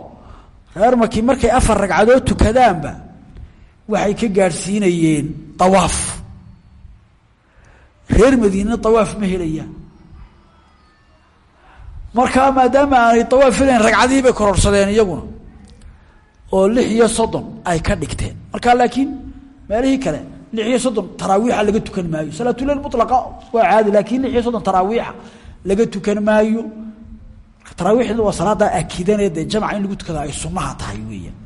S1: reer maki markay afar ragcadood tukadaanba waxay ka gaadhsiinayeen dawaaf reer madiinana dawaaf ma helayaan markaa maadaama aanay dawaaf helayn ragcadihii bay kororsadeen iyaguna. Oo lix iyo soddon ay ka dhigteen. Markaa laakiin meelihii kale lix iyo soddon taraawiixa laga tukan maayo. Salaatulail mulaqa waa caadi laakiin lix iyo soddon taraawiixa laga tukan maayo. Taraawiixduna waa salaada akidanee dee jamca in lagu tukada ay sunaha tahay weeyaan.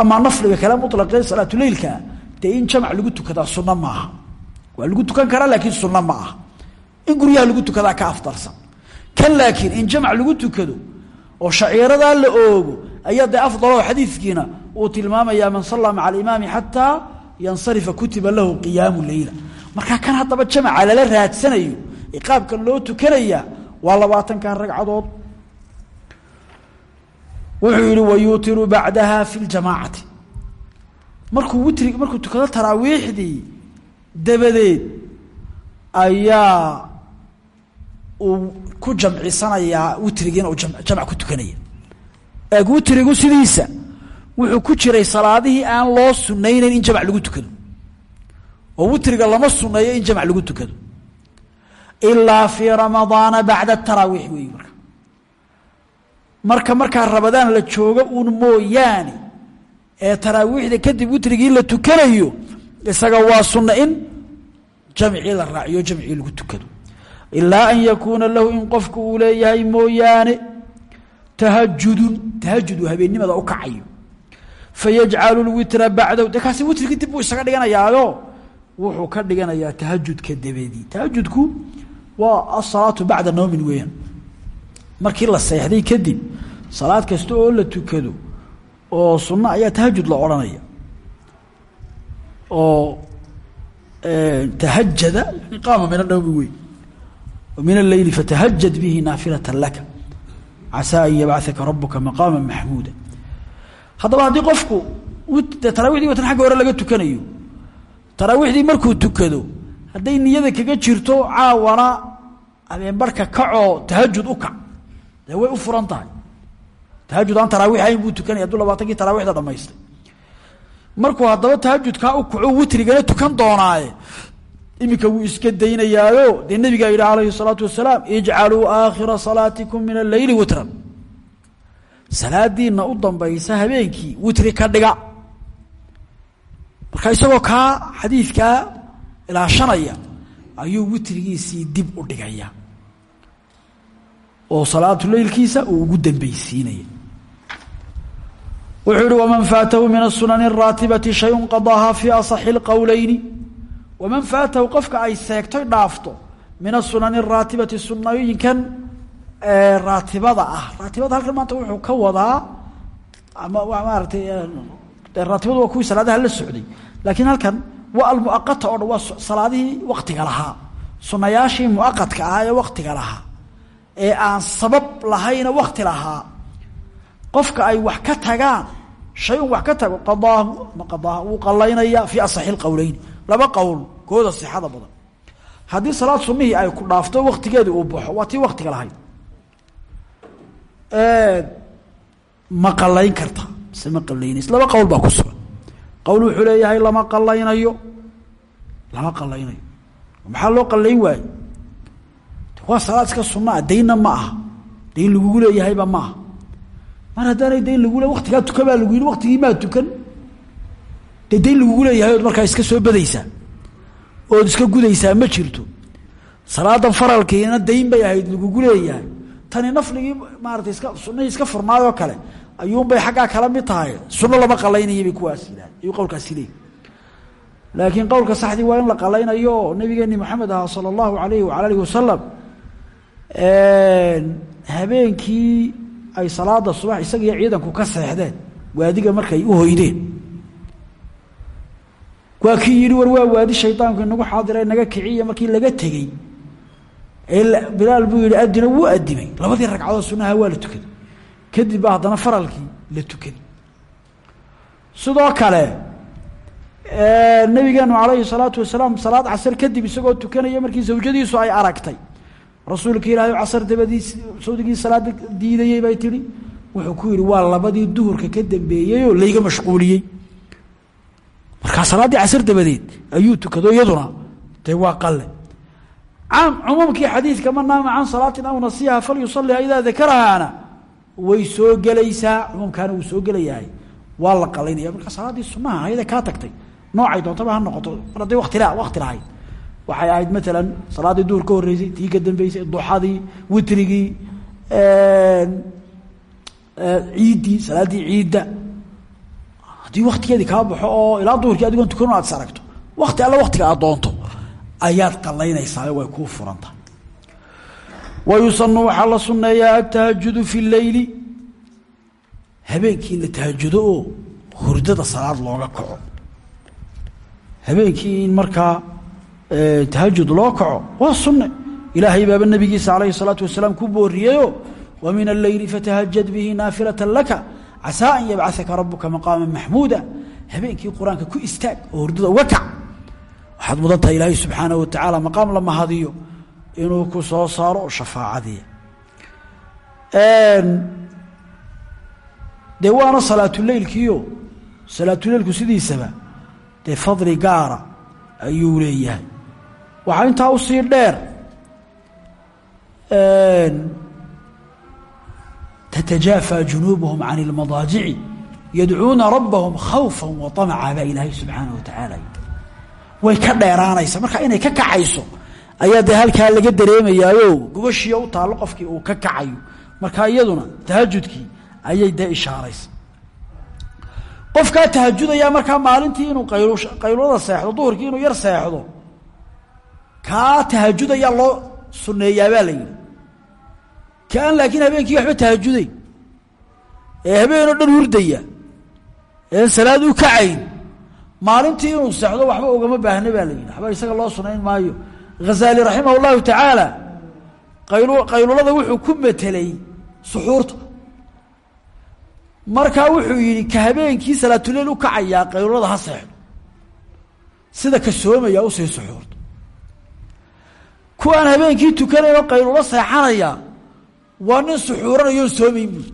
S1: Amaa nafliga kale mulaqee salaatuleilkaa dee in jamc lagu tukadaa sunno waa lagu tukan karaa laakiin sunno ma aha. In guryaha lagu tukadaa ka afdalsan kan laakiin in jamc lagu tukado oo shaciiradaa la oogo ayaa dee afdaloo xadiidkiina uu tilmaamayaa man sallaa maca alimaami xataa yansarifa kutiba lahu qiyaamu leyla markaa kan haddaba jamca lala raadsanayo iqaabkan loo tukanaya waa labaatankan ragcadood. Wuxuu yihi wayuutiru bacdaha fi markuu witri markuu tukado taraawiixdii dabadeed ayaa uu ku jamcisanayaa witrigiina uu jamc ku tukanaya. Eeg witrigu sidiisa wuxuu ku jiray salaadihii aan loo sunaynayn in jamc lagu tukado. Oo witriga lama suneeyo in jamc lagu tukado. Ilaa fii ramadaana bacda taraawiix weeyi marka. Marka markaa rabadaan la joogo uun mooyaane ee taraawiixda kadib witrigii la tukanayo isaga waa sunna in jamcii la raaciyo jamcii lagu tukado. Ilaa an yakuuna lahu in qofku uu leeyahay mooyaane tahajudun tahajud uu habeennimada u kacayo. Fayajcalu lwitra bacdahu de kaasi witrigii dib buu isaga dhiganayaayo? Wuxuu ka dhiganayaa tahajudka dabadii tahajudku waa asalaatu bacda noomin weeyaan. Markii la seexday kadib salaad kasta oo la tukado oo sunno ayaa tahajud la odhanaya oo tahajada qaama min anawmi wey min aleyli fatahajad bihi naafilata laka. Casaa an yabcaka rabuka maqaama maxmuuda haddaba haddii qofku taraawihdii watan agga hore laga tukanayo taraawiixdii markuu tukado hadday niyada kaga jirto caawana habeenbarhka kacoo tahajud u way u furan tahay. Aan taraawiix ahayn buu tukanaya hadduu labaatankii dhamaystay markuu haddaba tahajudkaa u kaco witrigana tukan doonaaye. Iminka wuu iska daynayaayo. Dee nabigaa yidhi calayhi salaatu wasalaam ijcaluu aakhira salaatikum min alleyli witran. Salaadiina u dambaysa habeenkii witri ka dhiga. Marka isagoo kaa xadiidkaa ilaashanaya ayuu witrigiisii dib u dhigaya. Oo salaatuleylkiisa uu ugu dambeysiinaya wuxuu yihi waman faatahu min asunani araatibati shayun qadaaha fi asaxi اlqowleyni waman faatahu qofka ay seegtoy dhaafto min asunani araatibati sunooyinkan raatibada ah. Raatibada halkan maanta wuxuu ka wadaa ama maaratay raatibadu waa kuwii salaadaha la socday. Laakiin halkan waa almuaqata oo dhan waa salaadihii waktiga lahaa. Sunayaashii muaqadka ahaa ee waktiga lahaa. Ee aan sabab lahayna wakti lahaa qofka ay wax ka tagaan shayun wax ka tago qadaahu ma qadaaha wuu qalaynaya fii asaxi lqowleyn laba qowl kooda sixada badan. Haddii salaad sunihii ay ku dhaafto waktigeedii uu baxo waa tii waktiga lahayd. Ma qalayn karta mise ma qalaynays laba qowl baa ku sugan. Qowl wuxuu lama qalaynayo lama qalaynayo maxaa loo qalayn waaye waa salaad iska sunaa daynna ma aha. Dayn lagugu leeyahayba ma aha mar haddaanay dayn lagu le waktigaa tukan baa lagu yidhi waktigii maa tukan. Dee dayn leeyahay ood iska soo badaysaa ood iska gudaysaa ma jirto. Salaadan faralkiina dayn bay ahayd lagugu leeyahay. Tani nafligii maarata iska sunahii iska furnaayoo kale ayuunbay xaggaa kala mid tahay. Sunno lama qalaynaya bay kuwaas yidhaha ayuu qowlkaasi leeyahy laakiin qowlka saxdii waa in la qalaynayo oo nabigeeni maxamed ahaa sala allahu alayhi wala alihi wasalam habeenkii ay salaada subax isaga iyo ciidanku ka seexdeen. Waadiga markay u hoydeen. Waa kii yidhi war waa waadi shaydaanku inagu xaadira naga kiciya. Markii laga tegey bilaal buu yihi adina wuu adimay labadii ragcadood sunaha waa la tukaday kadib baa haddana faralkii la tukaday sidoo kale nabigeenu alayhi salaatu wasalaam salaad casar kadib isagoo tukanaya markii zawjadiisu ay aragtay rasuulka ilaahay casar dabadiis sawdigii salaada diidayey bay tihi wuxuu ku yihi waa labadii duhurka ka dambeeyeyoo layga mashquuliyey. Markaa salaaddii casar dabadeed ayuu tukado iyaduna dee waa qale cumuumkii xadiidka man naama can salaatin aw nasiyaha falyusaliha idaa dakarahaana. Way soo gelaysaa cumuumkaana wuu soo gelayahay. Waa la qalaynaya marka salaaddii sunaha ayada kaa tagtay. Noocay doontaba ha noqoto. Mar hadday wakti lahayd waxay ahayd maalan salaaddii duhur ka horreysay tii ka dambeysay duxadii witrigii ciiddii salaaddii ciidda. Haddii waktigeedii kaa baxo oo ilaa duhurkii adigoon tukan aad is aragto wakti alla waktiga aad doonto ayaad qalaynaysaa way kuu furantahay wayusanu waxaa la sunneeyaa atahajudu fi leyli habeenkii in la tahajudo oo hurdada salaad looga kaco. Habeenkii in markaa tahajud loo kaco waa sunne ilaahay baaba nabigiisa calayhi salaatu wasalaam ku booriyeyo wa min alleyli fatahajad bihi naafilata laka casaa an yabcaka rabuka maqaama maxmuuda habeenkii qur'aanka ku istaag oo hurdada uga waxaad mudan ilaahay subxaanaه wa tacaala maqaam la mahadiyo inuu ku soo saaro shafaacadii. Dee waana salaatuleylkiio salaatuleylku sidiisaba dee fadli gaara ayuu leeyahay waxaa intaa u sii dheer ttajaafa junuubhum can اlmadaajici yadcuuna rabbahum khawfa waطamaca baa ilaahay subxaana wa tacaala way ka dheeraanaysa. Marka inay ka kacayso ayaa dee laga dareemayaayo gubashiiya u taallo qofkii uu ka kacayo. Marka iyaduna tahajudkii ayay dee ishaaraysa. Qofkaa tahajudayaa markaa maalintii inuu qaylu seexdo duhurkii inuu yar seexdo kaa tahajudayaa loo sunneeyaabaa la yidhi. Kaan laakiin habeenkii waxba tahajuday ee habeenoo dhan hurdaya. Een salaad u kacayn. Maalintii inuu seexdo waxba ugama baahna baa la yidhi. Waxba isaga loo sunayn maayo. Hazaali raximah اllahu tacaala qaylu qaylulada wuxuu ku metelay suxuurta. Markaa wuxuu yidhi ka habeenkii salaatuleel u kacayaa qaylulada ha seexdo. Sida ka soomaya u sii suxuurta kuwaan habeenkii tukanayn oo qaylulo seexanaya waa nin suxuuranayoon soomayn buuri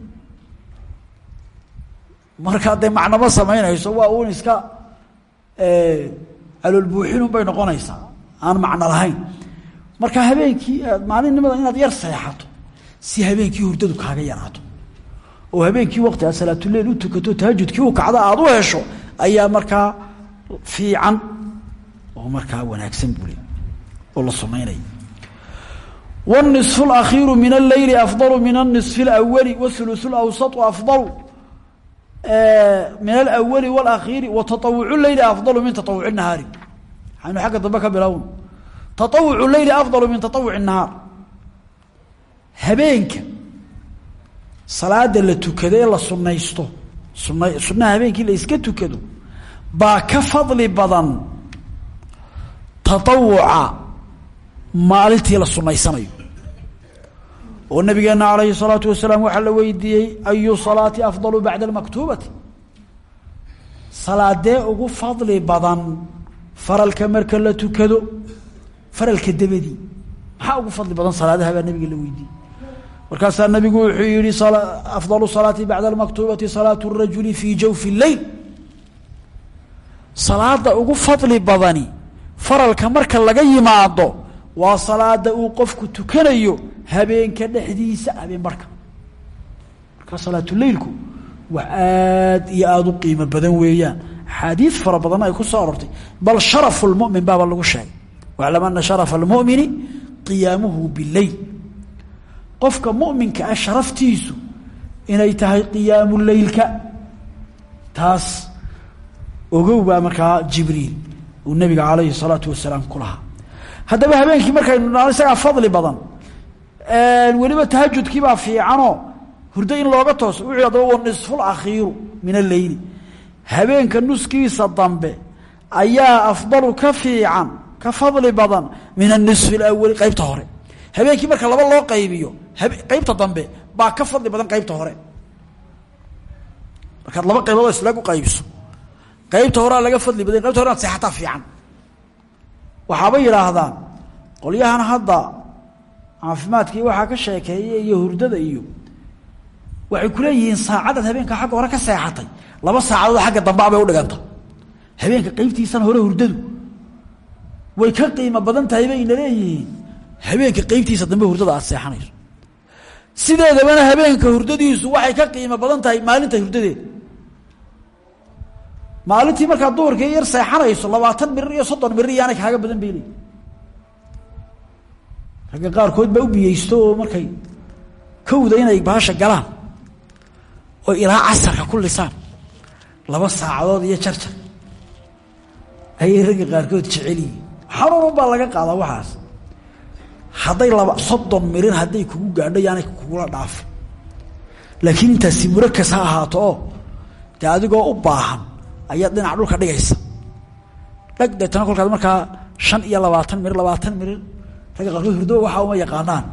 S1: markaa dee macnama samaynayso waa uun iska calool buuxinun bay noqonaysaa aan macno lahayn. Marka habeenkii maalinimada inaad yar seexato si habeenkii hurdadu kaaga yaraato. Oo habeenkii waqti aad salaatuleil u tukato tahajudkii u kacda aada u hesho ayaa markaa fiican oo markaa wanaagsan bule oo la samaynaya wاnisfu اlakhiiru min alleyli afdalu min aلnisfi اlawali wاhuluثu اlawsaطu afdalu min alawali wاlakhiiri wa taطawucu leyli afdalu min taطawuci الnahaari waxaynu xagga dambe ka bilowna taطawucu leyli afdalu min taطawuci الnahaar habeenka salaada la tukado ee la sunaysto suna sunnaha habeenkii la iska tukado baa ka fadli badan taطawuca maalintii la sunaysanayo oo nabigeena alayhi الsalaatu wasalaam waxaa la weydiiyey ayu salaati afdalu bacda اlmaktuubati salaadee ugu fadli badan faralka marka la tukado faralka dabadii maxaa ugu fadli badan salaadaha baa nabiga la weydiiyey markaasaa nabigu wuxuu yihi afdalu salaati bacda اlmaktuubati salaatu الrajuli fi jawfi اleyl salaada ugu fadli badani faralka marka laga yimaado waa salaada uu qofku tukanayo habeenka dhexdiisa habeen barhka markaa salaatuleilku wax aad iyo aada u qiimo badan weeyaan. Axaadiid fara badanna ay ku soo arortay bal sharafu lmumin baaba lagu sheegay. Waclam ana sharafa almumini qiyaamuhu bileyl qofka muminka ah sharaftiisu inay tahay qiyaamu leylka taas ogow baa markaa jibriil uu nabiga calayhi salaatu wasalaam ku haddaba habeenkii markaynu isagaa fadli badan weliba tahajudkii baa fiicanoo hurdo in looga tooso wuxuu adaba wa nisful akhiiru min alleyli habeenka nuskiisa dambe ayaa afdalu ka fiican ka fadli badan min anisfi alawali qeybta hore. Habeenkii marka laba loo qaybiyo qeybta dambe baa ka fadli badan qeybta hore. Markaad laba qaybood islaag u qaybiso qeybta horea laga fadli badan qeybta hore inaad seexataa fiican. Waxaaba yidhaahdaan qolyahan hadda caafimaadkii waxaa ka sheekeeya iyo hurdada iyo waxay ku leeyihiin saacadaad habeenka xagga hore ka seexatay. Laba saacadood xagga dambe abay udhiganta habeenka qeybtiisana hore hurdadu way ka qiimo badan tahay bayna leeyihiin. Habeenka qeybtiisa dambe hurdada aad seexanayso. Sideedabana habeenka hurdadiisu waxay ka qiimo badan tahay maalinta hurdadeeda maalintii markaad duhurkii yar seexanayso labaatan mirir iyo soddon mirir iyaanay kaaga badan bay leeyihiin ragga qaarkood baa u biyeysto oo markay kowda inay baasha galaan oo ilaa casarka ku lisaan laba saacadood iyo jarjar ayay ragga qaarkood jecel yihiin. Xanuunun baa laga qaadaa waxaas. Hadday laba soddon mirir hadday kugu gaadho yaanay kugula dhaafin. Laakiin intaasi murakas ha ahaato oo dee adigoo u baahan ayaad dhinac dhulka dhigaysa. Dhag deetana kolkaad markaa shan iyo labaatan mirir labaatan mirir ragga qaarkood hurdoba waxaa uma yaqaanaan.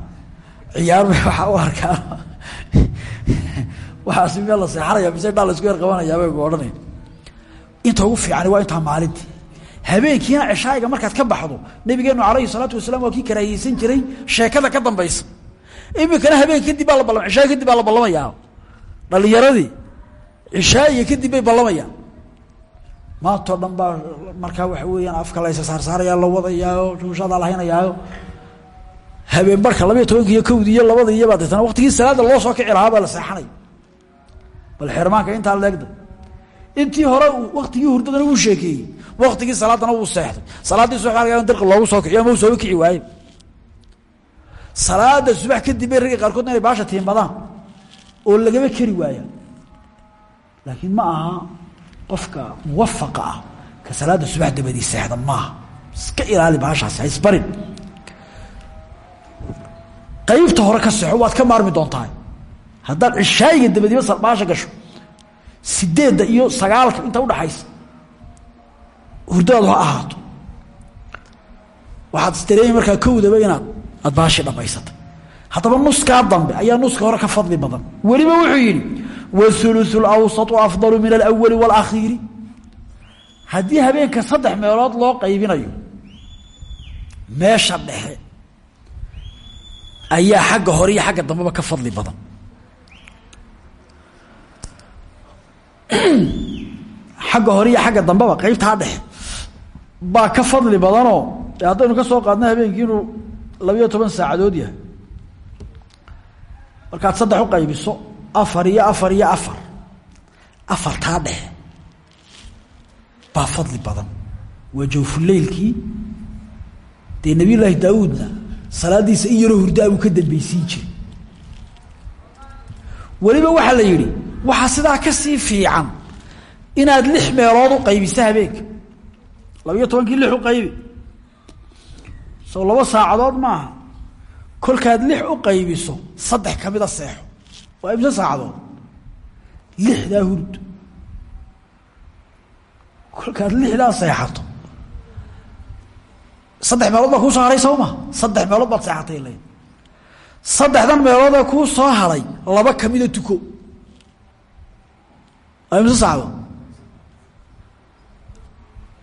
S1: Ciyaar waxaa u arkaan. Waxaasi meel la seexanaya mise dhaa isku yar qabanayaabay gu odhanay inta ugu fiicani waa intaa maalintii. Habeenkiina ceshaa'iga markaad ka baxdo nabigeenu calayhi salaatu wasalaam waa kii karaahiyeysan jiray sheekada ka dambaysa. Iminkana habeen kadib baa la ballam ceshaa'iga kadib baa la ballamayaa dhalinyaradii ceshaa'iga kadib bay ballamayaan maantao dhan baa markaa waxa weeyaan afka la saarsaarayaa la wadayaa oo shuushadaa la habeen barka labayo tobanki iyo kowdi iyo labada iyobaa deetana waqtigii salaada loo soo kici lahaa baa la seexanay. Bal xirmaanka intaa leegda intii hore waktigii hurdadana uu sheekeeyey. Waktigii salaadana wuu seexday. Salaaddii subax baa laga loogu soo kiciyo ama u kici waaye. Salaada subax kadib bay ragga qaarkoodna inay baasha tiimbadaan oo lagama keri waaya laakiin ma aha qofka muwafaqa ah ka salaada subax dabadii seexda maaha. Iska ilaali baashaasi ha isbarin qaybta hore ka seexo waad ka maarmi doontaa haddaad cishaayiga dabadiiba baasha gasho sideedda iyo sagaalka inta udhaxaysa hurdadaadu ha ahaato. Waxaad isdareemi markaa kowdaba inaad aad baashi dhamaysatay haddaba nuskaa dambe ayaa nuska hore ka fadli badan. Weliba wuxuu yidhi wathuluthu lawsatu afdalu min alawali waalakhiiri haddii habeenka saddex meelood loo qaybinayo meesha dhexe ayaa xagga hore iyo xagga dambeba ka fadli badan. Xagga hore iyo xagga dambeba qaybtaa dhexe baa ka fadli badanoo haddaynu ka soo qaadna habeenkii inuu labayo toban saacadood yahay. Markaad saddex u qaybiso afar iyo afar iyo afar afartaa dhexe baa fadli badan. Waa jawfuleylkii dee nabiy llaahi daawuudna salaadiisa in yaroo hurdaa buu ka dambeysiin jiray weliba waxaa la yidhi waxaa sidaa ka sii fiican inaad lix meelood u qaybiso habeenka. Labayo tobankii lix u qaybi. Soo laba saacadood maaha. Kolkaad lix u qaybiso saddex kamida seexo. Waa imse saacadood. Lixdaa hurd kolkaad lixdaa seexato saddex meelood baa kuu soo haray soo ma saddex meelood baad seexatay l saddexdan meeloodee kuu soo haray laba kamida tuko. Imse saacadood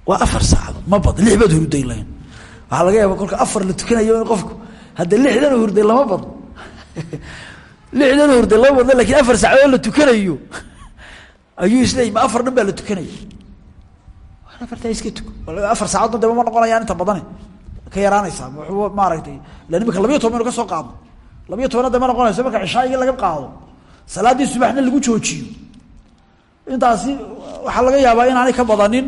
S1: waa afar saacadood ma bad lix baad hurday layn waxaa laga yaaba kolka afar la tukanayo qofku hadda lixdan hurday lama badno lixdan hurday lama badno laakiin afar saacadood la tukanayo. Ayuu isleeyay ma afar dhan baa la tukanaya afartaa iska tuko afar saacadood de ma noqonayaan ka yaraanaysaa wuxuu maaragtay? Ila imika labayo toban inu ka soo laga qaado. Salaaddii subaxna lagu joojiyo. Intaasi waxaa laga yaabaa inaanay ka badanin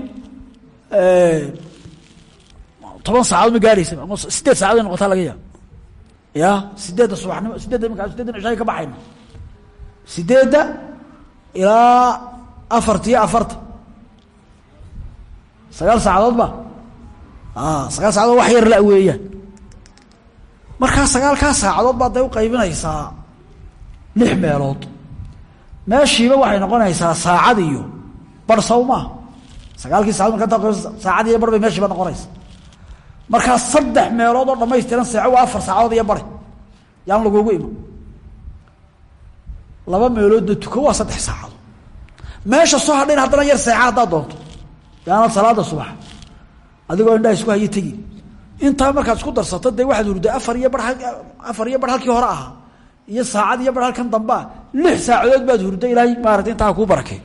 S1: ka baxayna. Sideedda ilaa afarta afarta sagaal saacadood ba? Sagaal saacadood wax yar la weeyaan markaa sagaalkaa saacadood baad day u qaybinaysaa lix meelood. Meeshiiba waxay noqonaysaa saacad iyo bar saw maaha sagaalkii saacad marka saacad iyo bar bay meeshiiba noqonaysa markaa saddex meelood oo dhamaystiran seeco waa afar saacadood iyo bare yaan lagugu iman. Laba meeloodna tuko waa saddex saacadood. Meesha soo hadhayn haddana yar seexa haddaad doonto yaanaad salaada subax. Adigoo indhaha isku hayo tegi. Intaa markaad isku darsato dee waxaad hurday afar iyo bar afar iyo bar halkii hore ahaa iyo saacad iyo bar halkan dambe ah lix saacadood baad hurday ilaahay maarata intaa kuu barakey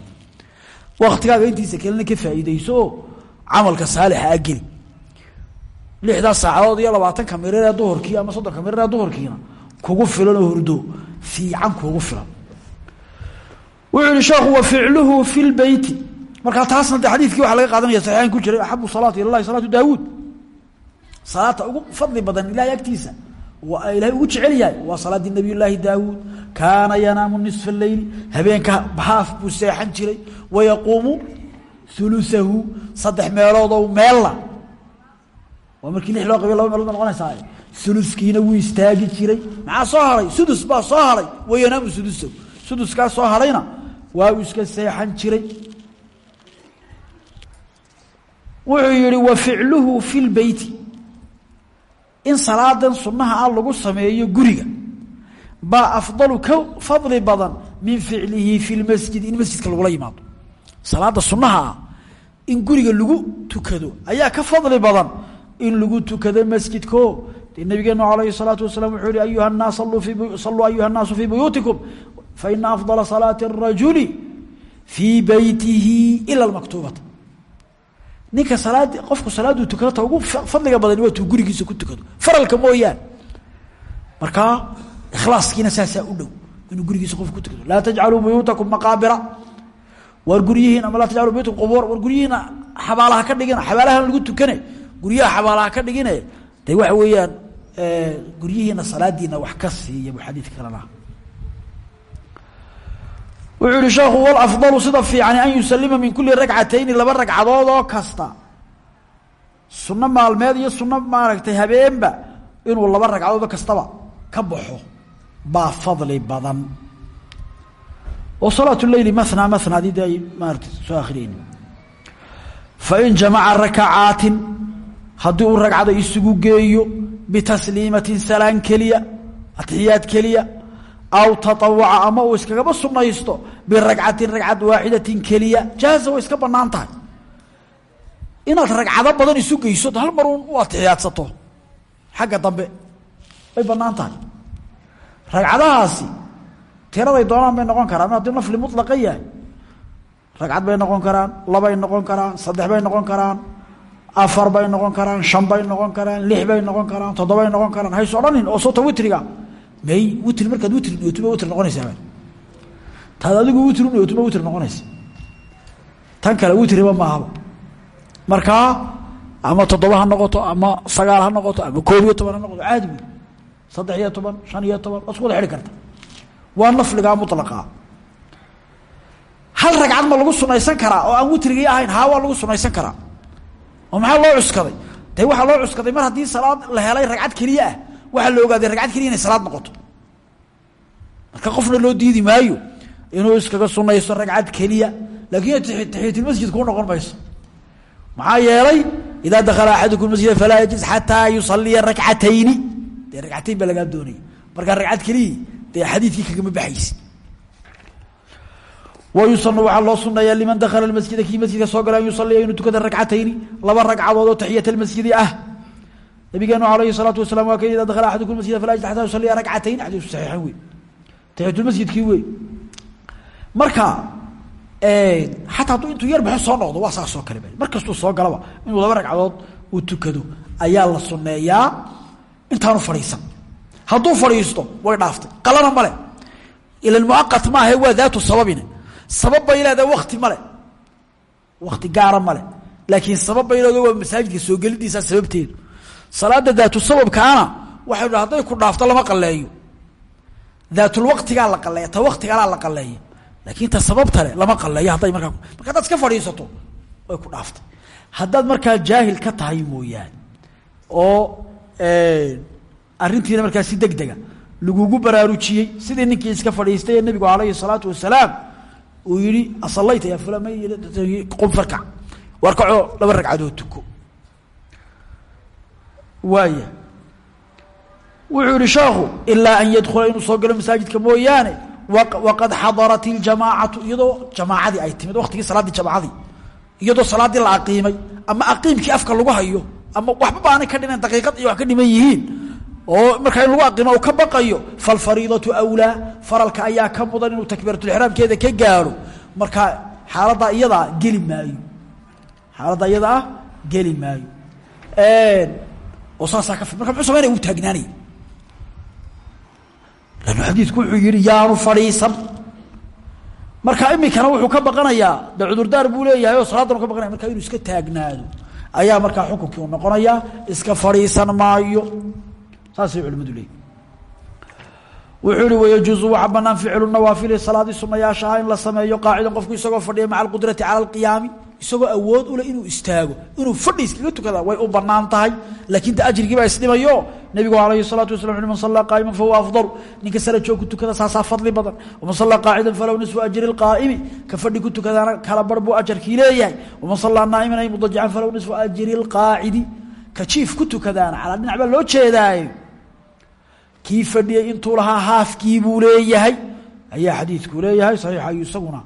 S1: waktigaaga intiisa kalena ka faa'iideyso oo camalka saalixa a geli. Lixdaas saacadood iyo labaatanka mirir ee duhurkii ama soddonka mirir ee duhurkiina kugu filan hurdo fiican kugu filan. Wuxuu sheekhu wa ficluhu fi lbeyti markaa taasna de xadiidkii waxaa laga qaadanaya saxiixayn ku jiray axabu salaati ila lahi salaatu daawuud. Salaata ugu fadli badan ilahay agtiisa waa ilahay ugu jecel yahay waa salaaddii nabiy llaahi daawuud. Kaana yanaamu nisfa leyli habeenka haaf buu seexan jiray wayaquumu ulusahu saddex meeloodow meella. Waa markii lix loo qabiyo laba meelood noqonaysaa. Uluskiina wuu istaagi jiray. Maxaa soo haray? Sudus baa soo haray. Wayanaamu sudusahu suduskaa soo harayna waa iska seexan jiray wuxuu yihi wa ficluhu fi lbeyti in salaadan sunaha ah lagu sameeyo guriga baa afdalu ka fadli badan min ficlihi fi lmasjid in masjidka lagula yimaado salaada sunaha ah in guriga lagu tukado ayaa ka fadli badan in lagu tukado masjidko dee nabigeenu alayhi الsalaatu wasalaam wuxuu yihi ayuha الnaas saluu ayuha الnaasu fii buyuutikum faina afضala salaati الrajuli fii beytihi ila اmaktubata ninka salaad qofku salaaduu tukado ta ugu fadliga badan waa tuu gurigiisa ku tukado. Faralka mooyaan. Markaa ikhlaaskiina saasaa u dhow inuu gurigiisa qof ku tukado. Laa tajcaluu buyuutakum maqaabira. War guryihiin ama laa tajcaluu buyutakum qubuur war guryihiina xabaalaha ka dhigina xabaalahan lagu tukane guryaha xabaalaha ka dhigine de waxa weeyaan guryihiina salaadiina wax ka siiya bu xadiidka kalena wuxuu yihi sheekhu walafdalu sida fiicani an yusalima min kuli ragcatayni laba ragcadood oo kasta. Sunno maalmeed iyo sunno maaragtay habeenba inuu laba ragcadood kastaba ka baxo. Baa fadli badan. Oo salaat leyli mana mana adii de ay maarata soo akriyeyni fain jamaca rakacaatin haddii uu ragcada isugu geeyo bitasliimatin salaan keliya atixiyaad keliya aw taطawaca ama uu iskagaba sunaysto biragcatin ragcad waaxidatin keliya jaaza way iska bannaan tahay inaad badan isu geyso hal mar u atixiyaadsato xagga dambe way bannaan tahay tiraday doonaan bay noqon karaan haddii nafli mulaqa yahay ragcad bay noqon karaan labay noqon karaan saddex bay noqon karaan afar bay noqon karaan shan bay noqon karaan lix bay noqon karaan toddobay noqon karaan hayso odhanin oo soota witriga may witri markaad witri dhiyooto ba witr noqonaysaa taad adigu witri u dhiyooto ba witr noqonaysa. Tan kale witriba maahaba. Markaa ama toddoba ha noqoto ama sagaal ha noqoto ama koob iyo toban ha noqoto caadi wey saddex iyo toban shan iyo toban waa isku wada xidhi karta. Waa nafligaa mulaqa hal ragcad ma lagu sunaysan karaa oo aan witrigii ahayn haa waa lagu sunaysan karaa. Oo maxaa loo cuskaday? De waxaa loo cuskaday mar haddii salaad la helay ragcad keliya ah waxaa la ogaaday ragcad keliya inay salaad noqoto. Marka qofna loo diidi maayo inuu iskaga sunaysto ragcad keliya laakiin taxiyatulmasjid kuu noqon mayso. Maxaa yeelay idaa dakala axadukum masjida falaa yajiz xataa yusaliya rakcatayni. Dee ragcatayn baa lagaa doonaya markaa ragcad keliya dee xadiidkii kagama baxaysi. Wayusanu waxaa loo suneeyaa liman dakala masjida kii masjidka soo gala an yusaliya inuu tukada ragcatayni laba ragcadood oo nabigeenu alayhi salaatu wasalam waa ka ida dakala axadukum masjida fala yajid xataa yusaliya ragcatayn xadiisu saxiixan wey taxiyatulmasjidkii wey marka xataa hadduu intuu yar baxo soo noqdo waa saasoo kale mar kastuu soo galaba inuu laba ragcadood uu tukado ayaa la suneeyaa intaanu fadhiisan hadduu fadhiisto way dhaaftay qalana male ila muaqat maahe waa daatu sababine sabab bay leedahay wakti male wakti gaara male laakiin sabab bay leedahay waa masaajidka soo gelidiisa sababteedu salaada daatu sababkaana waxay dha hadday ku dhaafto lama qaleeyo daatulwaktigaa la qaleeya ta waktigalaa la qaleeya laakiin ta sababtale lama qaleeyo hadday markaa marka hadaad iska way ku dhaaftay. Haddaad markaa jaahil ka tahay mooyaane oo arrintiina markaa si deg dega lagugu baraarujiyey sidii ninkii iska fadhiistay ee nabigu alayhi الsalaatu wasalaam uu yihi asalayta ya fulan qum farkac war kacoo laba ragcadood tuko waaya wuxuu yihi sheekhu ilaa an yadkula inuu soo galo masaajidka mooyaane waqad xadarat اljamaacatu iyadoo jamaacadii ay timid waktigii salaaddii jamaacadii iyadoo salaaddii la aqiimay ama aqiimkii afka lagu hayo ama waxba baanay ka dhiman daqiiqad iyo wax ka dhiman yihiin oo markaa in lagu aqimo u ka baqayo falfariidatu awlaa faralka ayaa ka mudan inuu takbiiratulixraamkeeda ka gaaro. Marka xaaladdaa iyadaa geli maayo. Xaaladdaa iyada ah geli maayo oo saasaa ka marka muxuu samaynaya uu taagnaanaya lannu xadiidku wuxuu yihi yaanu fadhiisan. Marka imikana wuxuu ka baqanayaa de cudurdaar buu leeyahay oo salaaddan ka baqanaya marka inuu iska taagnaado ayaa markaa xukunkii u iska fadhiisan maayo. Saasay culimadu leeyihiin wuxuu ihi wayajuuzu waxaa banaan ficlu nawaafili salaadii sunayaashaha in la sameeyo qaacidan qofku isagoo fadhiya maca alqudrati cala alqiyaami isagoo awood ule inuu istaago inuu fadhi iskaga tukada way u banaan tahay laakiin ta ajrigii baa isdhimayo nabigu alayhi الsalaatu wasala u man salaa qaaiman fahuwa afdalu ninka sara joog ku tukada saasaa fadli badan waman salaa qaacidan falow nisfu ajri اlqaa'imi ka fadhi ku tukadaana kala bar buu ajarkii leeyahay waman salaa naa'iman ay mudajican falow nisfu ajri اlqaacidi ka jiif ku tukadaana calaa dhinac baa loo jeedaaye kii fadhiyey intuu lahaa haafkii buu leeyahay ayaa xadiidku leeyahay saxiix ayuu isaguna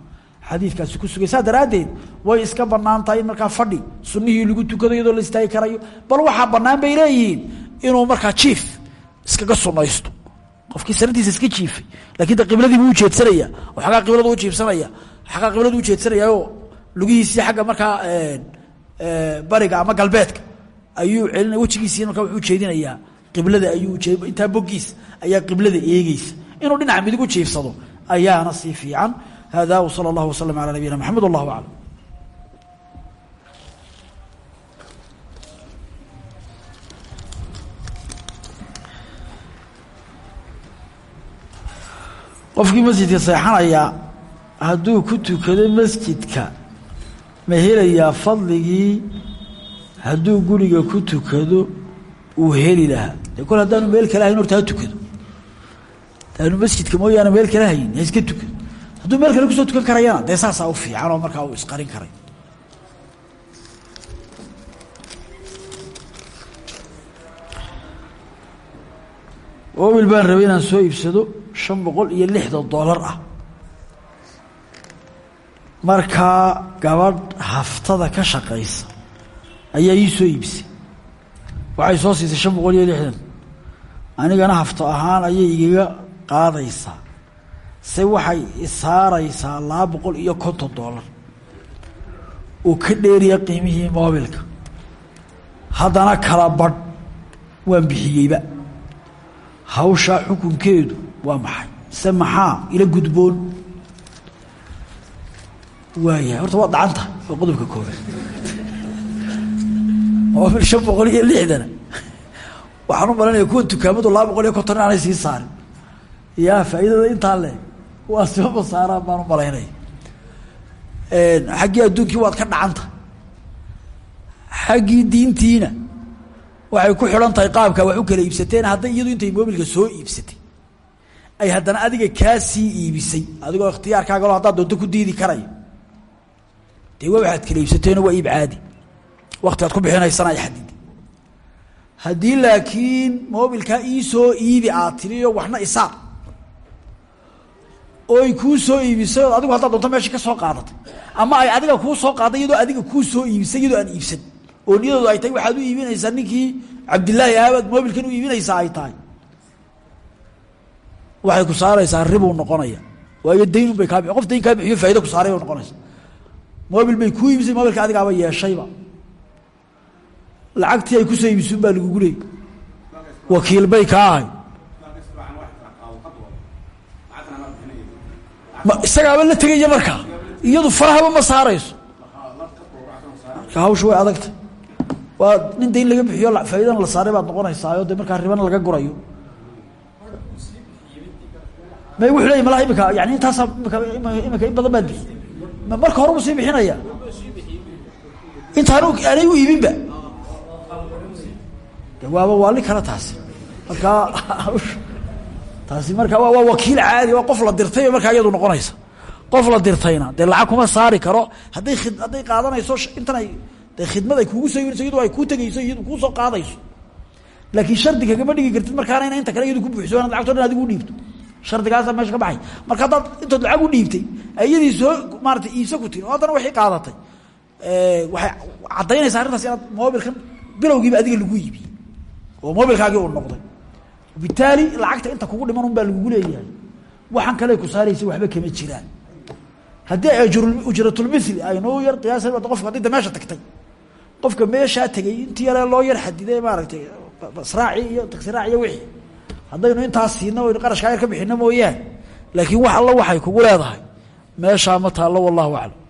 S1: xadiidkaasi ku sugay. Saa daraaddeed way iska bannaan tahay in markaa fadhi sunnihii lagu tukado iyadoo la istaagi karayo bal waxaa bannaan bay leeyihiin inuu markaa jiif iskaga sunaysto qofkii sanadiisa iska jiifay laakiin de qibladii buu ujeedsanaya oo xaggaa qibladu ujiibsanaya xaggaa qibladu ujeedsanayao lugihiisii xagga markaa bariga ama galbeedka ayuu celinaya wejigiisii markaa wuxuu ujeedinayaa qiblada ayuu intaa boggiis ayaa qiblada eegeysa inuu dhinaca midigu jiifsado ayaana sii fiican hada wsala اllah waslm alى nabiyina mxamed wallah aclam qofkii masjidka seexanaya hadduu ku tukado masjidka ma helayaa fadligii hadduu guriga ku tukado uu heli lahaa dee kol haddaanu meel kale hayn horta ha tukado haddaanu masjidka mooyaane meel kale hayn ha iska hadduu meel kale ku soo tukan karayana dee saasaa u fiican oo markaa uu isqarin karay. Obil baan rabay inaan soo iibsado shan boqol iyo lixdan dollar ah. Markaa gabadh haftada ka shaqaysa ayaa ii soo iibsay. Waxay soo siisay shan boqol iyo lixdan. Anigana hafto ahaan ayay igaga qaadaysaa se waxay isaaraysaa laba boqol iyo konton dollar. Oo ka dheeriya qiimihii moobilka. Haddana kala badh waan bixiyeyba hawshaa xukunkeedu waa maxay? Se maxaa ila gudboon? Waayahay horta waa dhacanta waa qodobka koobaad moobil shan boqol iyo lixdana. Waxaan u malanaya kuwa dukaamadu laba boqol iyo konton aanay sii saarin. Yaa faa'iidada intaa le waa sibaba saaraan baan u malaynaya xaggii adduunkii waad ka dhacanta. Xaggii diintiina waxay ku xidhan tahay qaabka wax u kala iibsateen hadday iyadu intay moobilka soo iibsatay. Ay haddana adiga kaa sii iibisay adigoo ikhtiyaarkaagalo haddaad doonto ku diidi karayo. Dee waa waxaad kala iibsateeno waa iib caadi. Wakti aad ku bixinaysana ay xadidi haddii laakiin moobilkaa ii soo iibi aad tiriyo waxna isaar oy kuu soo iibisay oo adigu haddaad doonto meesha ka soo qaadatay. Ama ay adiga kuu soo qaaday iyadoo adiga kuu soo iibisay iyadoo aan iibsan. Oo niyadoodu ay tahay waxaad u iibinaysaa ninkii cabdillaahi aabaad moobilkan u iibinaysaa ay tahay. Waxay ku saaraysaa ribuu noqonaya. Waayo daynun bay kaa bi qof dayn kaa bixiyo faaida ku saaray bay noqonaysa. Moobil bay kuu iibisay moobilka adigaaba yeeshayba. Lacagtii ay ku soo iibisuun baa lagugu leeyay. Wakiil bay kaa ahay ma isagaaba la tegaya markaa iyadu farahaba ma saarayso. Marka hawsha way adagta. Waa nin dayn laga bixiyo faaidana la saaray baad noqonaysaayo de markaa ribana laga gurayo. May wuxuu leeyay malaha imika yani intaasaa imika imika in badan baad bixi. Marka hore mu sii bixinaya. Intaan aanay u iibinba de waaba waali kara taasi. Markaa taasi markaa waa wakiil caadi waa qof la dirtay markaa iyadu noqonaysa. Qof la dirtayna dee lacag kuma saari karo. Hadday hadday qaadanayso intan ay dee khidmad ay kuugu soo iibinayso iyadu ay kuu tegayso iyadu kuu soo qaadayso. Laakiin shardi kagama dhigi kartid markaana ina inta kale iyadu ku buuxso inaad lacagto dhan adigu u dhiibto. Shardigaasaa meesha ka baxay. Marka haddaad intood lacag u dhiibtay iyadii soo maaratay iibso ku tiri oo haddana waxay qaadatay. Waxay caddaynaysaa arrintaas inaad moobilkan bilowgiiba adiga lagu iibiyey oo moobilkaagii uu noqday bitaali lacagta inta kugu dhiman baa lagugu leeyahay. Waxaan kale ku saaraysa waxba kama jiraan. Haddii ujratulmithli aynoo yar qiyaasa qofka haddii da meesha tagtay. Qofka meeshaa tegay intii yaree loo yar xadiday maaragtay basraaci iyo taksiraac iyo wixii. Haddaynu intaas siina aynu qarashkaa yar ka bixino mooyaane. Laakiin wax alla waxay kugu leedahay. Meeshaa ma taallo wallahu aclam